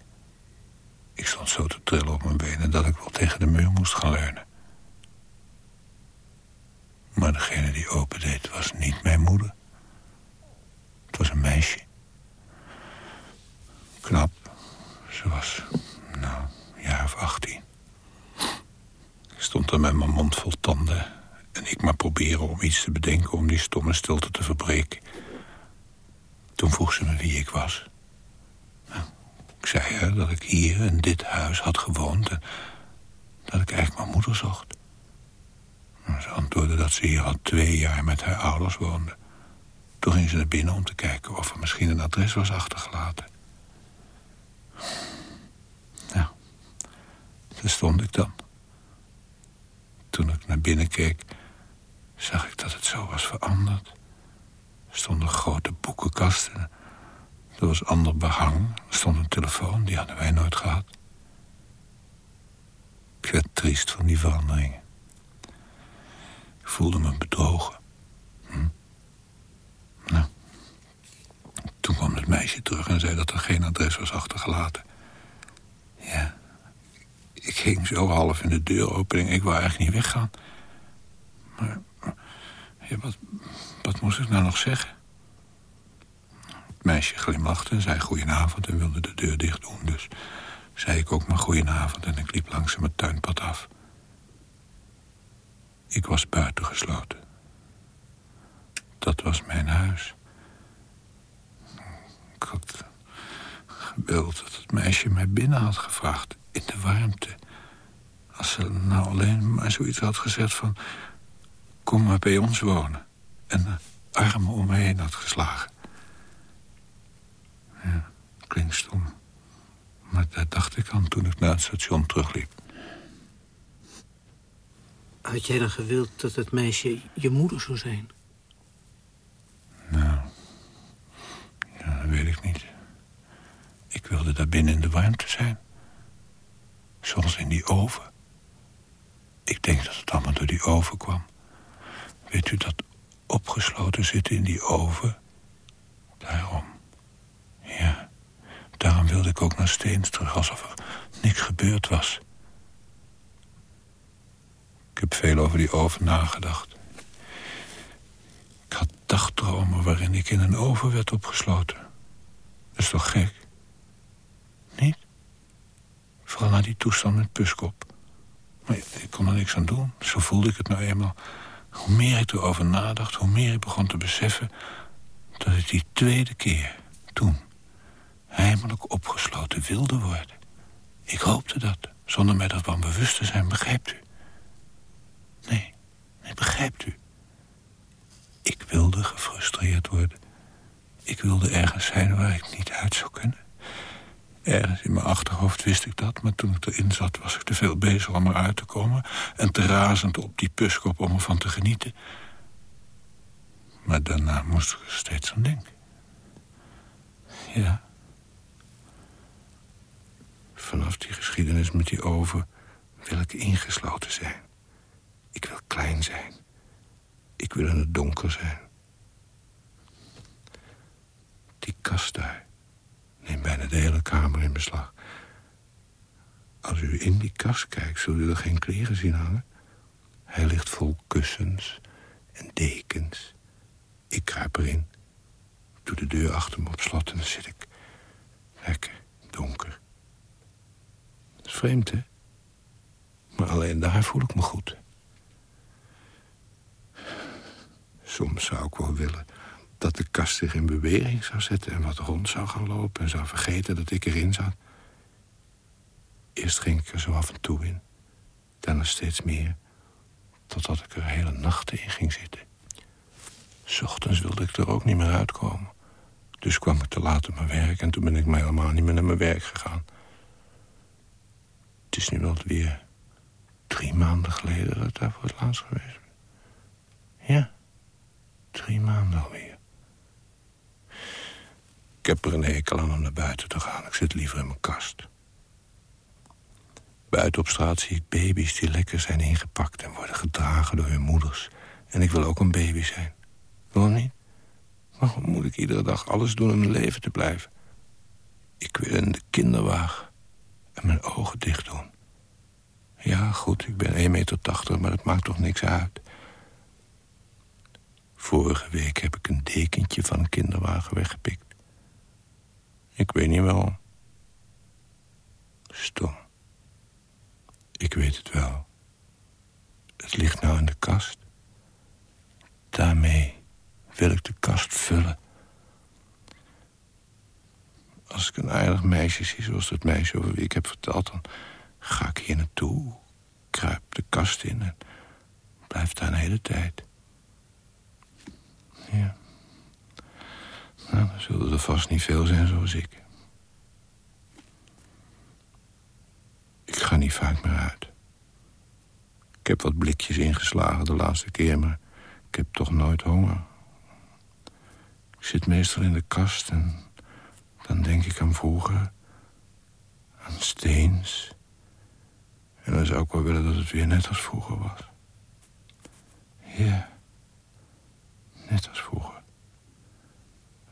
Ik stond zo te trillen op mijn benen dat ik wel tegen de muur moest gaan leunen. Maar degene die opendeed was niet mijn moeder. Het was een meisje. Knap. Ze was, of achttien. Ik stond er met mijn mond vol tanden... en ik maar proberen om iets te bedenken om die stomme stilte te verbreken. Toen vroeg ze me wie ik was. Nou, ik zei haar dat ik hier in dit huis had gewoond... en dat ik eigenlijk mijn moeder zocht. Nou, ze antwoordde dat ze hier al twee jaar met haar ouders woonde. Toen ging ze naar binnen om te kijken of er misschien een adres was achtergelaten. Stond ik dan. Toen ik naar binnen keek, zag ik dat het zo was veranderd. Er stonden grote boekenkasten. Er was ander behang. Er stond een telefoon, die hadden wij nooit gehad. Ik werd triest van die veranderingen. Ik voelde me bedrogen. Hm? Nou, toen kwam het meisje terug en zei dat er geen adres was achtergelaten. Ja, ik ging zo half in de deuropening. Ik wou eigenlijk niet weggaan. Maar ja, wat, wat moest ik nou nog zeggen? Het meisje glimlachte en zei goedenavond en wilde de deur dicht doen. Dus zei ik ook maar goedenavond en ik liep langzaam het tuinpad af. Ik was buitengesloten. Dat was mijn huis. Ik had gewild dat het meisje mij binnen had gevraagd. In de warmte. Als ze nou alleen maar zoiets had gezegd van... kom maar bij ons wonen. En de armen om me heen had geslagen. Ja, klinkt stom. Maar daar dacht ik aan toen ik naar het station terugliep. Had jij dan gewild dat het meisje je moeder zou zijn? Nou, ja, dat weet ik niet. Ik wilde daar binnen in de warmte zijn. Zoals in die oven. Ik denk dat het allemaal door die oven kwam. Weet u dat opgesloten zitten in die oven? Daarom. Ja, daarom wilde ik ook naar Steens terug, alsof er niks gebeurd was. Ik heb veel over die oven nagedacht. Ik had dagdromen waarin ik in een oven werd opgesloten. Dat is toch gek? Vooral na die toestand met Puskop. Maar ik kon er niks aan doen. Zo voelde ik het nou eenmaal. Hoe meer ik erover nadacht, hoe meer ik begon te beseffen... dat ik die tweede keer, toen, heimelijk opgesloten wilde worden. Ik hoopte dat, zonder mij dat van bewust te zijn, begrijpt u? Nee, nee, begrijpt u? Ik wilde gefrustreerd worden. Ik wilde ergens zijn waar ik niet uit zou kunnen. Ergens in mijn achterhoofd wist ik dat, maar toen ik erin zat... was ik te veel bezig om eruit te komen... en te razend op die puskop om ervan te genieten. Maar daarna moest ik er steeds aan denken. Ja. Vanaf die geschiedenis met die oven wil ik ingesloten zijn. Ik wil klein zijn. Ik wil in het donker zijn. Die kast daar neemt bijna de hele kamer in beslag. Als u in die kast kijkt, zult u er geen kleren zien hangen. Hij ligt vol kussens en dekens. Ik kruip erin. Doe de deur achter me op slot en dan zit ik lekker donker. Dat is vreemd, hè? Maar alleen daar voel ik me goed. Soms zou ik wel willen dat de kast zich in beweging zou zetten... en wat rond zou gaan lopen en zou vergeten dat ik erin zat. Eerst ging ik er zo af en toe in. Daarna steeds meer. Totdat ik er hele nachten in ging zitten. S wilde ik er ook niet meer uitkomen. Dus kwam ik te laat op mijn werk en toen ben ik maar helemaal niet meer naar mijn werk gegaan. Het is nu wel weer drie maanden geleden dat ik daar voor het laatst geweest ben. Ja, drie maanden alweer. Ik heb er een hekel aan om naar buiten te gaan. Ik zit liever in mijn kast. Buiten op straat zie ik baby's die lekker zijn ingepakt... en worden gedragen door hun moeders. En ik wil ook een baby zijn. Waarom niet? Waarom moet ik iedere dag alles doen om mijn leven te blijven? Ik wil in de kinderwagen en mijn ogen dicht doen. Ja, goed, ik ben 1,80 meter, maar dat maakt toch niks uit. Vorige week heb ik een dekentje van een kinderwagen weggepikt. Ik weet niet wel. Stom. Ik weet het wel. Het ligt nou in de kast. Daarmee wil ik de kast vullen. Als ik een aardig meisje zie, zoals dat meisje over wie ik heb verteld... dan ga ik hier naartoe, kruip de kast in en blijf daar een hele tijd. Ja. Nou, dan zullen er vast niet veel zijn zoals ik. Ik ga niet vaak meer uit. Ik heb wat blikjes ingeslagen de laatste keer, maar ik heb toch nooit honger. Ik zit meestal in de kast en dan denk ik aan vroeger, aan Steens. En dan zou ik wel willen dat het weer net als vroeger was. Ja, net als vroeger.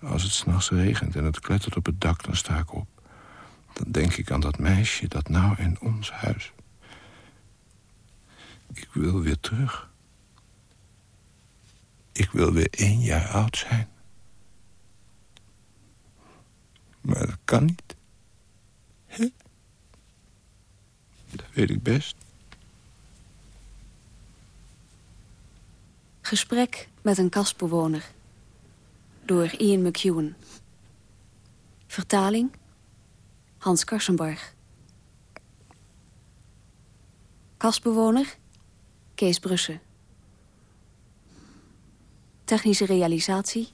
Als het s'nachts regent en het klettert op het dak, dan sta ik op. Dan denk ik aan dat meisje dat nou in ons huis. Ik wil weer terug. Ik wil weer één jaar oud zijn. Maar dat kan niet. Dat weet ik best. Gesprek met een kastbewoner. Door Ian McEwan. Vertaling Hans Karsenbarg. Kastbewoner Kees Brussen. Technische realisatie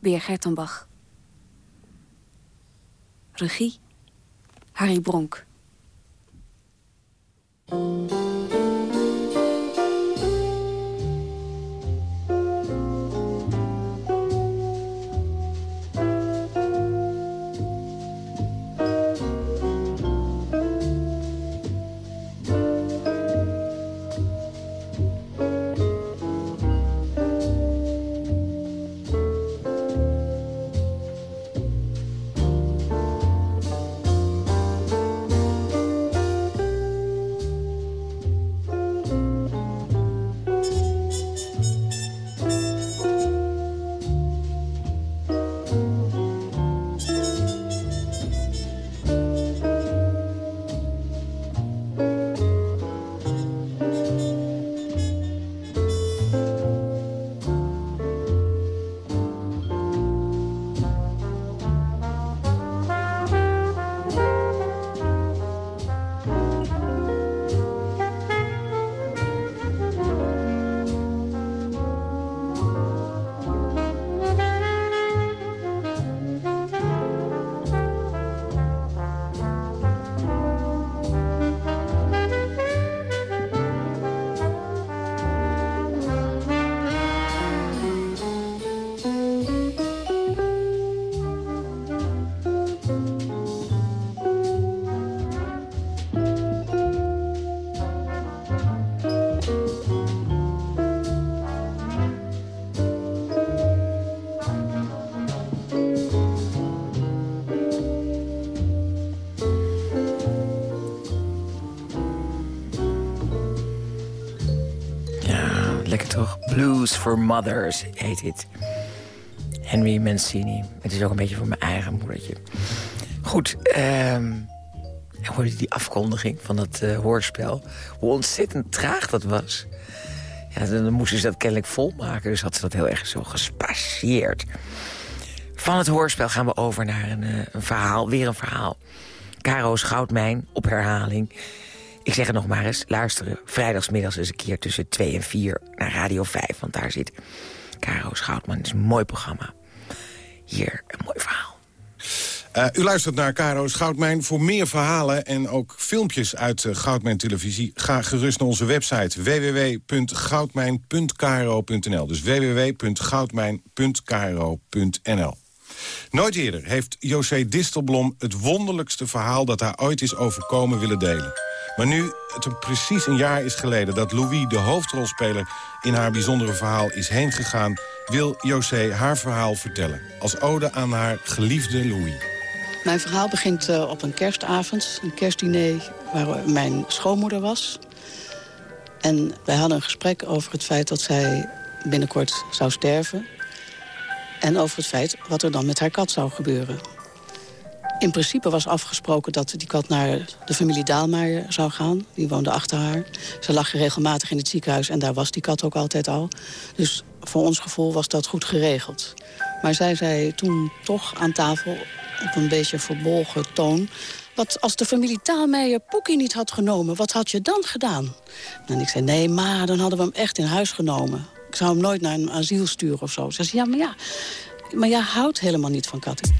Beer Gertenbach. Regie Harry Bronk. For Mothers heet dit. Henry Mancini. Het is ook een beetje voor mijn eigen moedertje. Goed, um, hoorde die afkondiging van dat uh, hoorspel. Hoe ontzettend traag dat was. Ja, dan moesten ze dat kennelijk volmaken. Dus had ze dat heel erg zo gespasseerd. Van het hoorspel gaan we over naar een, eh, een verhaal. Weer een verhaal. Caro's Goudmijn op herhaling. Ik zeg het nog maar eens. Luisteren vrijdagsmiddags eens een keer tussen 2 en 4 naar Radio 5. Want daar zit Caro's Goudmijn. Het is een mooi programma. Hier een mooi verhaal. Uh, u luistert naar Caro's Goudmijn. Voor meer verhalen en ook filmpjes uit uh, Goudmijn Televisie... ga gerust naar onze website www.goudmijn.kro.nl. Dus www.goudmijn.kro.nl. Nooit eerder heeft José Distelblom het wonderlijkste verhaal... dat haar ooit is overkomen willen delen. Maar nu het precies een jaar is geleden dat Louis, de hoofdrolspeler... in haar bijzondere verhaal is heen gegaan... wil José haar verhaal vertellen. Als ode aan haar geliefde Louis. Mijn verhaal begint uh, op een kerstavond. Een kerstdiner waar mijn schoonmoeder was. En wij hadden een gesprek over het feit dat zij binnenkort zou sterven. En over het feit wat er dan met haar kat zou gebeuren. In principe was afgesproken dat die kat naar de familie Daalmeijer zou gaan. Die woonde achter haar. Ze lag regelmatig in het ziekenhuis en daar was die kat ook altijd al. Dus voor ons gevoel was dat goed geregeld. Maar zij zei toen toch aan tafel op een beetje verbolgen toon... Wat als de familie Taalmeijer Poekie niet had genomen, wat had je dan gedaan? En ik zei, nee, maar dan hadden we hem echt in huis genomen. Ik zou hem nooit naar een asiel sturen of zo. Ze zei, ja, maar ja, maar jij houdt helemaal niet van katten.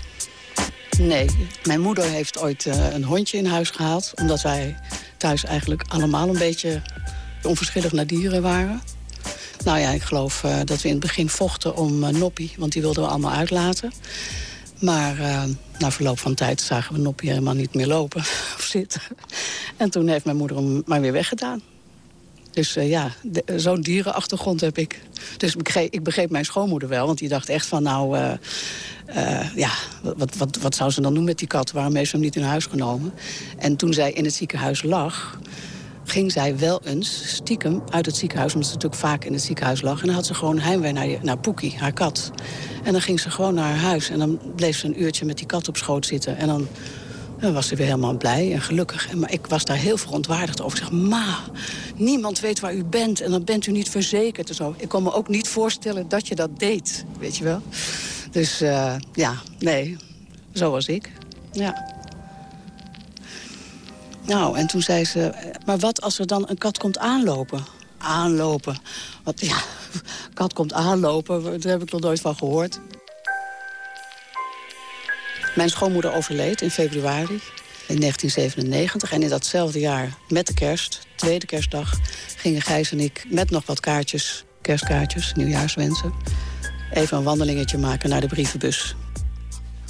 Nee, mijn moeder heeft ooit uh, een hondje in huis gehaald... omdat wij thuis eigenlijk allemaal een beetje onverschillig naar dieren waren. Nou ja, ik geloof uh, dat we in het begin vochten om uh, Noppie... want die wilden we allemaal uitlaten. Maar na verloop van tijd zagen we Noppie helemaal niet meer lopen of zitten. En toen heeft mijn moeder hem maar weer weggedaan. Dus uh, ja, zo'n dierenachtergrond heb ik. Dus ik begreep, mijn schoonmoeder wel, want die dacht echt van... nou, uh, ja, wat, wat, wat zou ze dan doen met die kat? Waarom heeft ze hem niet in huis genomen? En toen zij in het ziekenhuis lag ging zij wel eens stiekem uit het ziekenhuis... omdat ze natuurlijk vaak in het ziekenhuis lag. En dan had ze gewoon heimwee naar, naar Poekie, haar kat. En dan ging ze gewoon naar haar huis. En dan bleef ze een uurtje met die kat op schoot zitten. En dan, dan was ze weer helemaal blij en gelukkig. Maar ik was daar heel verontwaardigd over. Zeg, ma, niemand weet waar u bent. En dan bent u niet verzekerd. En zo. Ik kon me ook niet voorstellen dat je dat deed, weet je wel. Dus uh, ja, nee, zo was ik. Ja. Nou, en toen zei ze, maar wat als er dan een kat komt aanlopen? Aanlopen. Wat, ja, kat komt aanlopen, daar heb ik nog nooit van gehoord. Mijn schoonmoeder overleed in februari in 1997. En in datzelfde jaar, met de kerst, tweede kerstdag... gingen Gijs en ik met nog wat kaartjes, kerstkaartjes, nieuwjaarswensen... even een wandelingetje maken naar de brievenbus.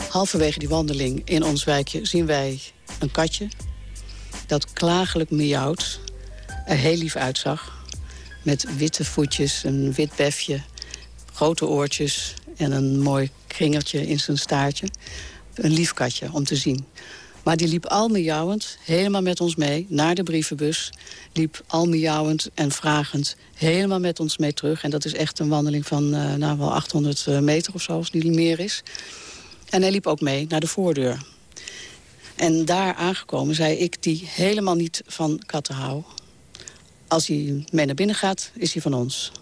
Halverwege die wandeling in ons wijkje zien wij een katje dat klagelijk miauwt. Er heel lief uitzag. Met witte voetjes, een wit befje, grote oortjes... en een mooi kringeltje in zijn staartje. Een lief katje om te zien. Maar die liep al miauwend, helemaal met ons mee, naar de brievenbus. Liep al miauwend en vragend helemaal met ons mee terug. En dat is echt een wandeling van uh, nou, wel 800 eh, meter of zo, als het niet meer is. En hij liep ook mee naar de voordeur. En daar aangekomen zei ik, die helemaal niet van katten hou... als hij mee naar binnen gaat, is hij van ons.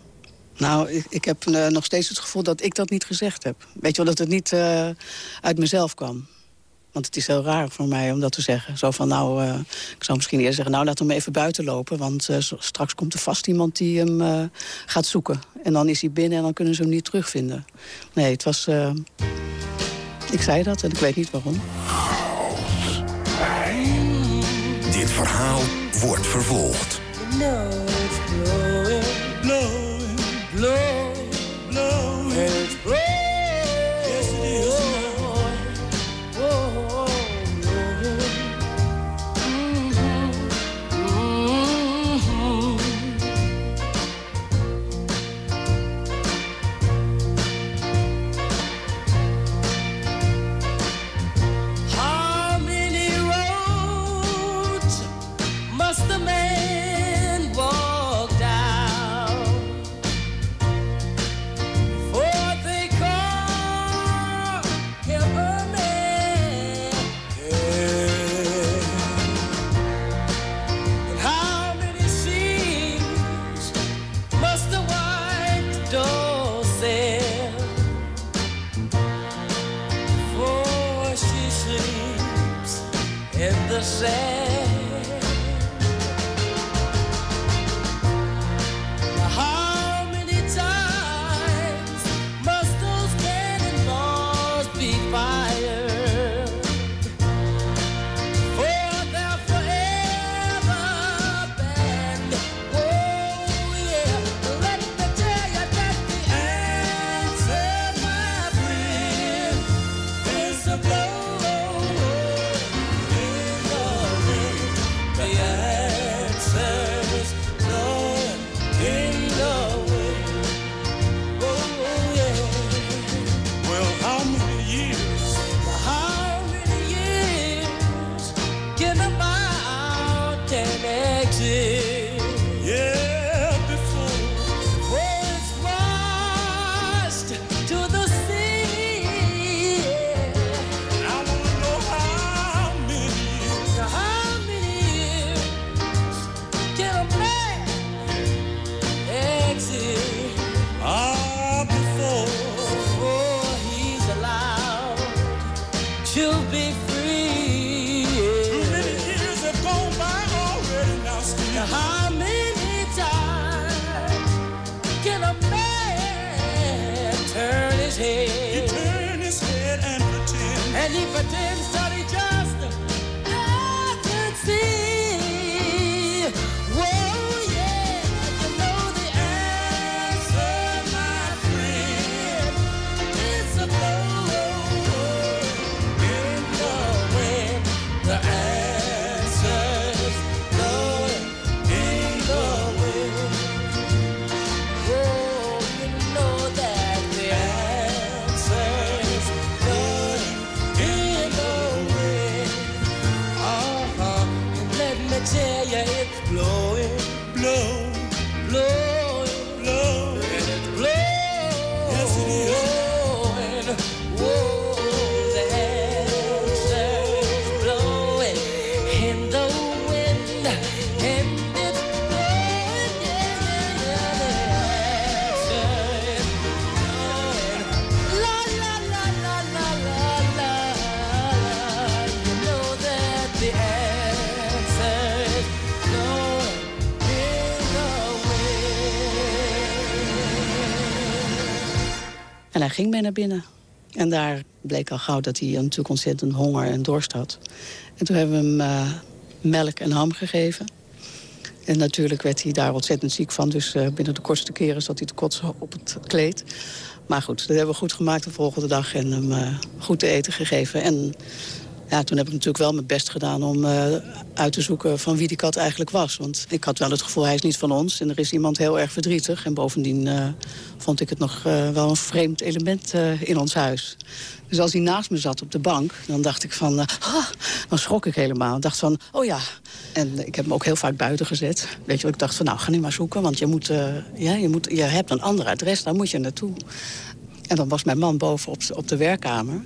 Nou, ik, ik heb uh, nog steeds het gevoel dat ik dat niet gezegd heb. Weet je wel, dat het niet uh, uit mezelf kwam. Want het is heel raar voor mij om dat te zeggen. Zo van, nou, uh, ik zou misschien eerder zeggen... nou, laat hem even buiten lopen. Want straks komt er vast iemand die hem gaat zoeken. En dan is hij binnen en dan kunnen ze hem niet terugvinden. Nee, het was... ik zei dat en ik weet niet waarom. Dit verhaal wordt vervolgd. in En hij ging mee naar binnen. En daar bleek al gauw dat hij natuurlijk ontzettend honger en dorst had. En toen hebben we hem eh, melk en ham gegeven. En natuurlijk werd hij daar ontzettend ziek van. Dus eh, binnen de kortste keren zat hij te kotsen op het kleed. Maar goed, dat hebben we goed gemaakt de volgende dag. En hem eh, goed te eten gegeven. En ja, toen heb ik natuurlijk wel mijn best gedaan om eh, uit te zoeken van wie die kat eigenlijk was. Want ik had wel het gevoel, hij is niet van ons. En er is iemand heel erg verdrietig. En bovendien eh, vond ik het nog eh, wel een vreemd element in ons huis. Dus als hij naast me zat op de bank, dan dacht ik van... ah, dan schrok ik helemaal. Ik dacht van, oh ja. En ik heb hem ook heel vaak buiten gezet. Weet je ik dacht van, nou, ga nu maar zoeken. Want je, moet, ja, je, moet, je hebt een ander adres, daar moet je naartoe. En dan was mijn man boven op, op de werkkamer.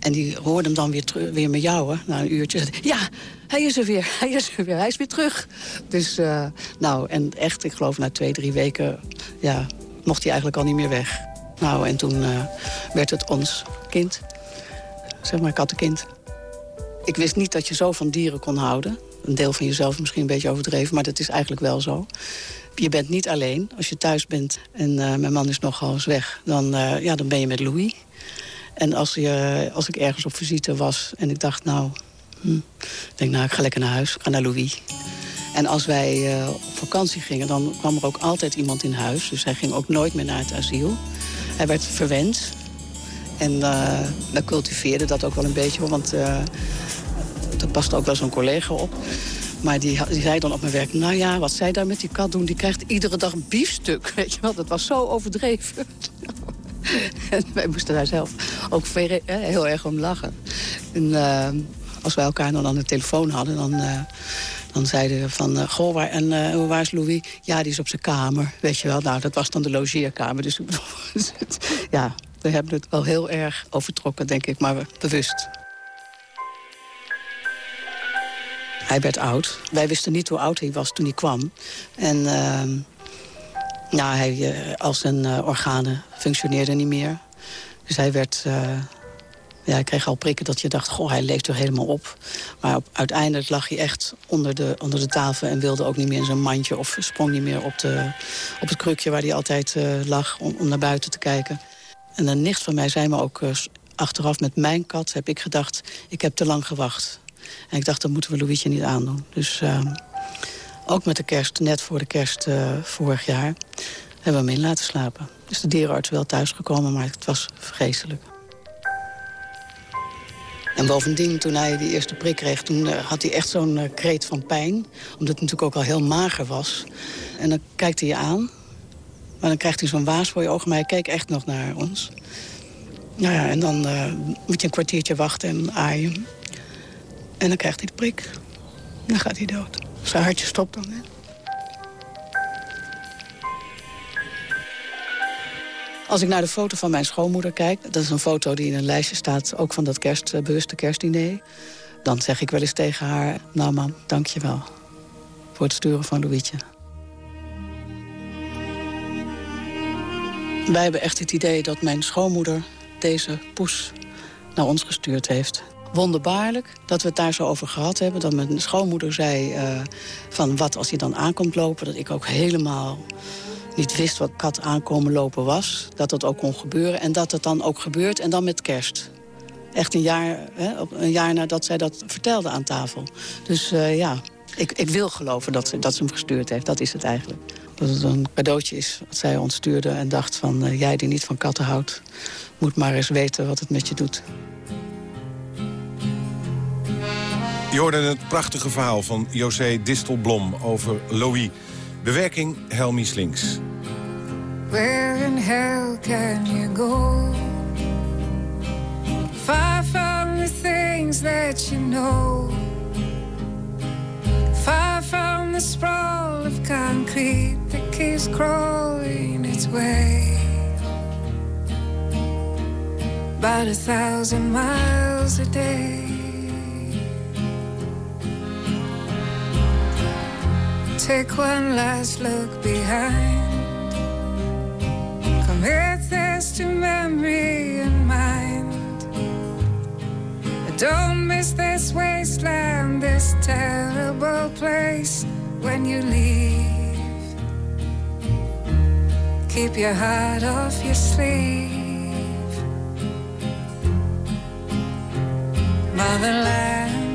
En die hoorde hem dan weer, weer met jou, na een uurtje. Ja, hij is er weer, hij is er weer, hij is weer terug. Dus, eh, nou, en echt, ik geloof na twee, drie weken... ja, mocht hij eigenlijk al niet meer weg. Nou, en toen eh, werd het ons kind. Zeg maar kattenkind. Ik wist niet dat je zo van dieren kon houden. Een deel van jezelf is misschien een beetje overdreven, maar dat is eigenlijk wel zo. Je bent niet alleen. Als je thuis bent en eh, mijn man is nogal eens weg... Dan, ja, dan ben je met Louis. En als, je, als ik ergens op visite was en ik dacht, nou... Hm, ik denk, nou, ik ga lekker naar huis, ik ga naar Louis. En als wij eh, op vakantie gingen, dan kwam er ook altijd iemand in huis. Dus hij ging ook nooit meer naar het asiel. Hij werd verwend. En eh dan cultiveerde dat ook wel een beetje, want... eh er ook wel zo'n collega op. Maar die, die zei dan op mijn werk... nou ja, wat zij daar met die kat doen... die krijgt iedere dag biefstuk, weet je wel. Dat was zo overdreven. wij moesten daar zelf ook eh, heel erg om lachen. En eh, als wij elkaar dan aan de telefoon hadden... dan, eh, dan zeiden we van... goh, waar, en waar is Louis? Ja, die is op zijn kamer, weet je wel. Nou, dat was dan de logeerkamer. Dus ja, we hebben het wel heel erg overtrokken, denk ik. Maar bewust. Hij werd oud. Wij wisten niet hoe oud hij was toen hij kwam. En ehm nou, hij, eh, al zijn eh, organen functioneerden niet meer. Dus hij werd, eh, Ja, ik kreeg al prikken dat je dacht, goh, hij leeft er helemaal op. Maar op, uiteindelijk lag hij echt onder de, onder de tafel... en wilde ook niet meer in zijn mandje of sprong niet meer op, de, op het krukje... waar hij altijd lag om, om, naar buiten te kijken. En een nicht van mij zei me ook achteraf met mijn kat... heb ik gedacht, ik heb te lang gewacht. En ik dacht, dat moeten we Louietje niet aandoen. Dus uh, ook met de kerst, net voor de kerst vorig jaar... hebben we hem in laten slapen. Dus de dierenarts wel thuisgekomen, maar het was vreselijk. En bovendien, toen hij die eerste prik kreeg... toen uh, had hij echt zo'n uh, kreet van pijn. Omdat hij natuurlijk ook al heel mager was. En dan kijkt hij je aan. Maar dan krijgt hij zo'n waas voor je ogen. Maar hij keek echt nog naar ons. Nou ja, en dan moet je een kwartiertje wachten en aaien. En dan krijgt hij de prik. Dan gaat hij dood. Zijn hartje stopt dan. Als ik naar de foto van mijn schoonmoeder kijk... dat is een foto die in een lijstje staat, ook van dat kerst, uh, bewuste kerstdiner... dan zeg ik wel eens tegen haar... nou mam, dank je wel voor het sturen van Louietje. Wij hebben echt het idee dat mijn schoonmoeder deze poes naar ons gestuurd heeft. Wonderbaarlijk dat we het daar zo over gehad hebben. Dat mijn schoonmoeder zei uh, van wat als hij dan aankomt lopen... dat ik ook helemaal niet wist wat kat aankomen lopen was. Dat dat ook kon gebeuren. En dat het dan ook gebeurt. En dan met kerst. Echt een jaar, hè, een jaar nadat zij dat vertelde aan tafel. Dus uh, ja, ik, ik wil geloven dat ze, dat ze hem gestuurd heeft. Dat is het eigenlijk. Dat het een cadeautje is wat zij ons stuurde en dacht van... Uh, jij die niet van katten houdt, moet maar eens weten wat het met je doet. Je hoorde het prachtige verhaal van José Distelblom over Louis... Bewerking Helmi Slinks. Where in hell can you go? Far from the things that you know. Far from the sprawl of concrete that keeps crawling its way. About a thousand miles a day. Take one last look behind. Commit this to memory and mind. Don't miss this wasteland, this terrible place when you leave. Keep your heart off your sleeve. Motherland.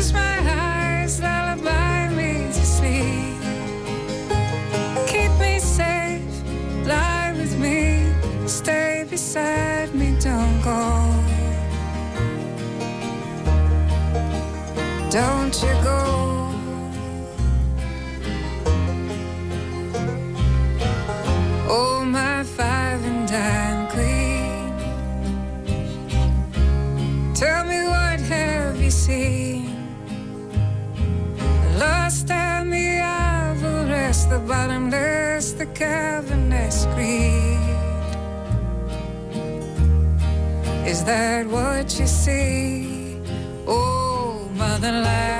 Close my eyes, lullaby me to sleep. Keep me safe, lie with me, stay beside me, don't go. Don't you go. Cavernous. Is that what you see? Oh, motherland,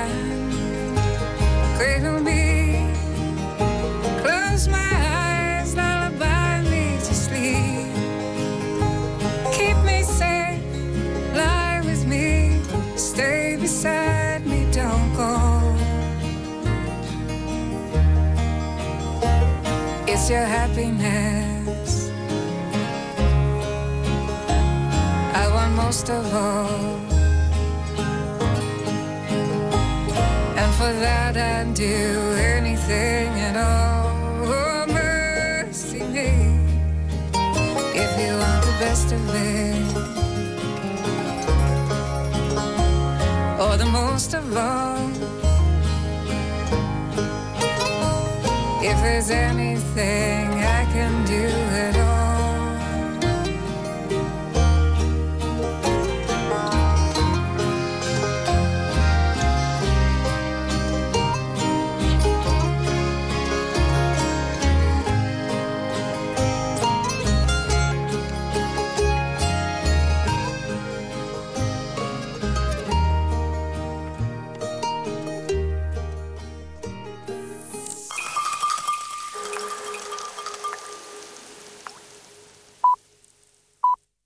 most of all. And for that I'd do anything at all. Oh, mercy me. If you want the best of it. Or the most of all. If there's anything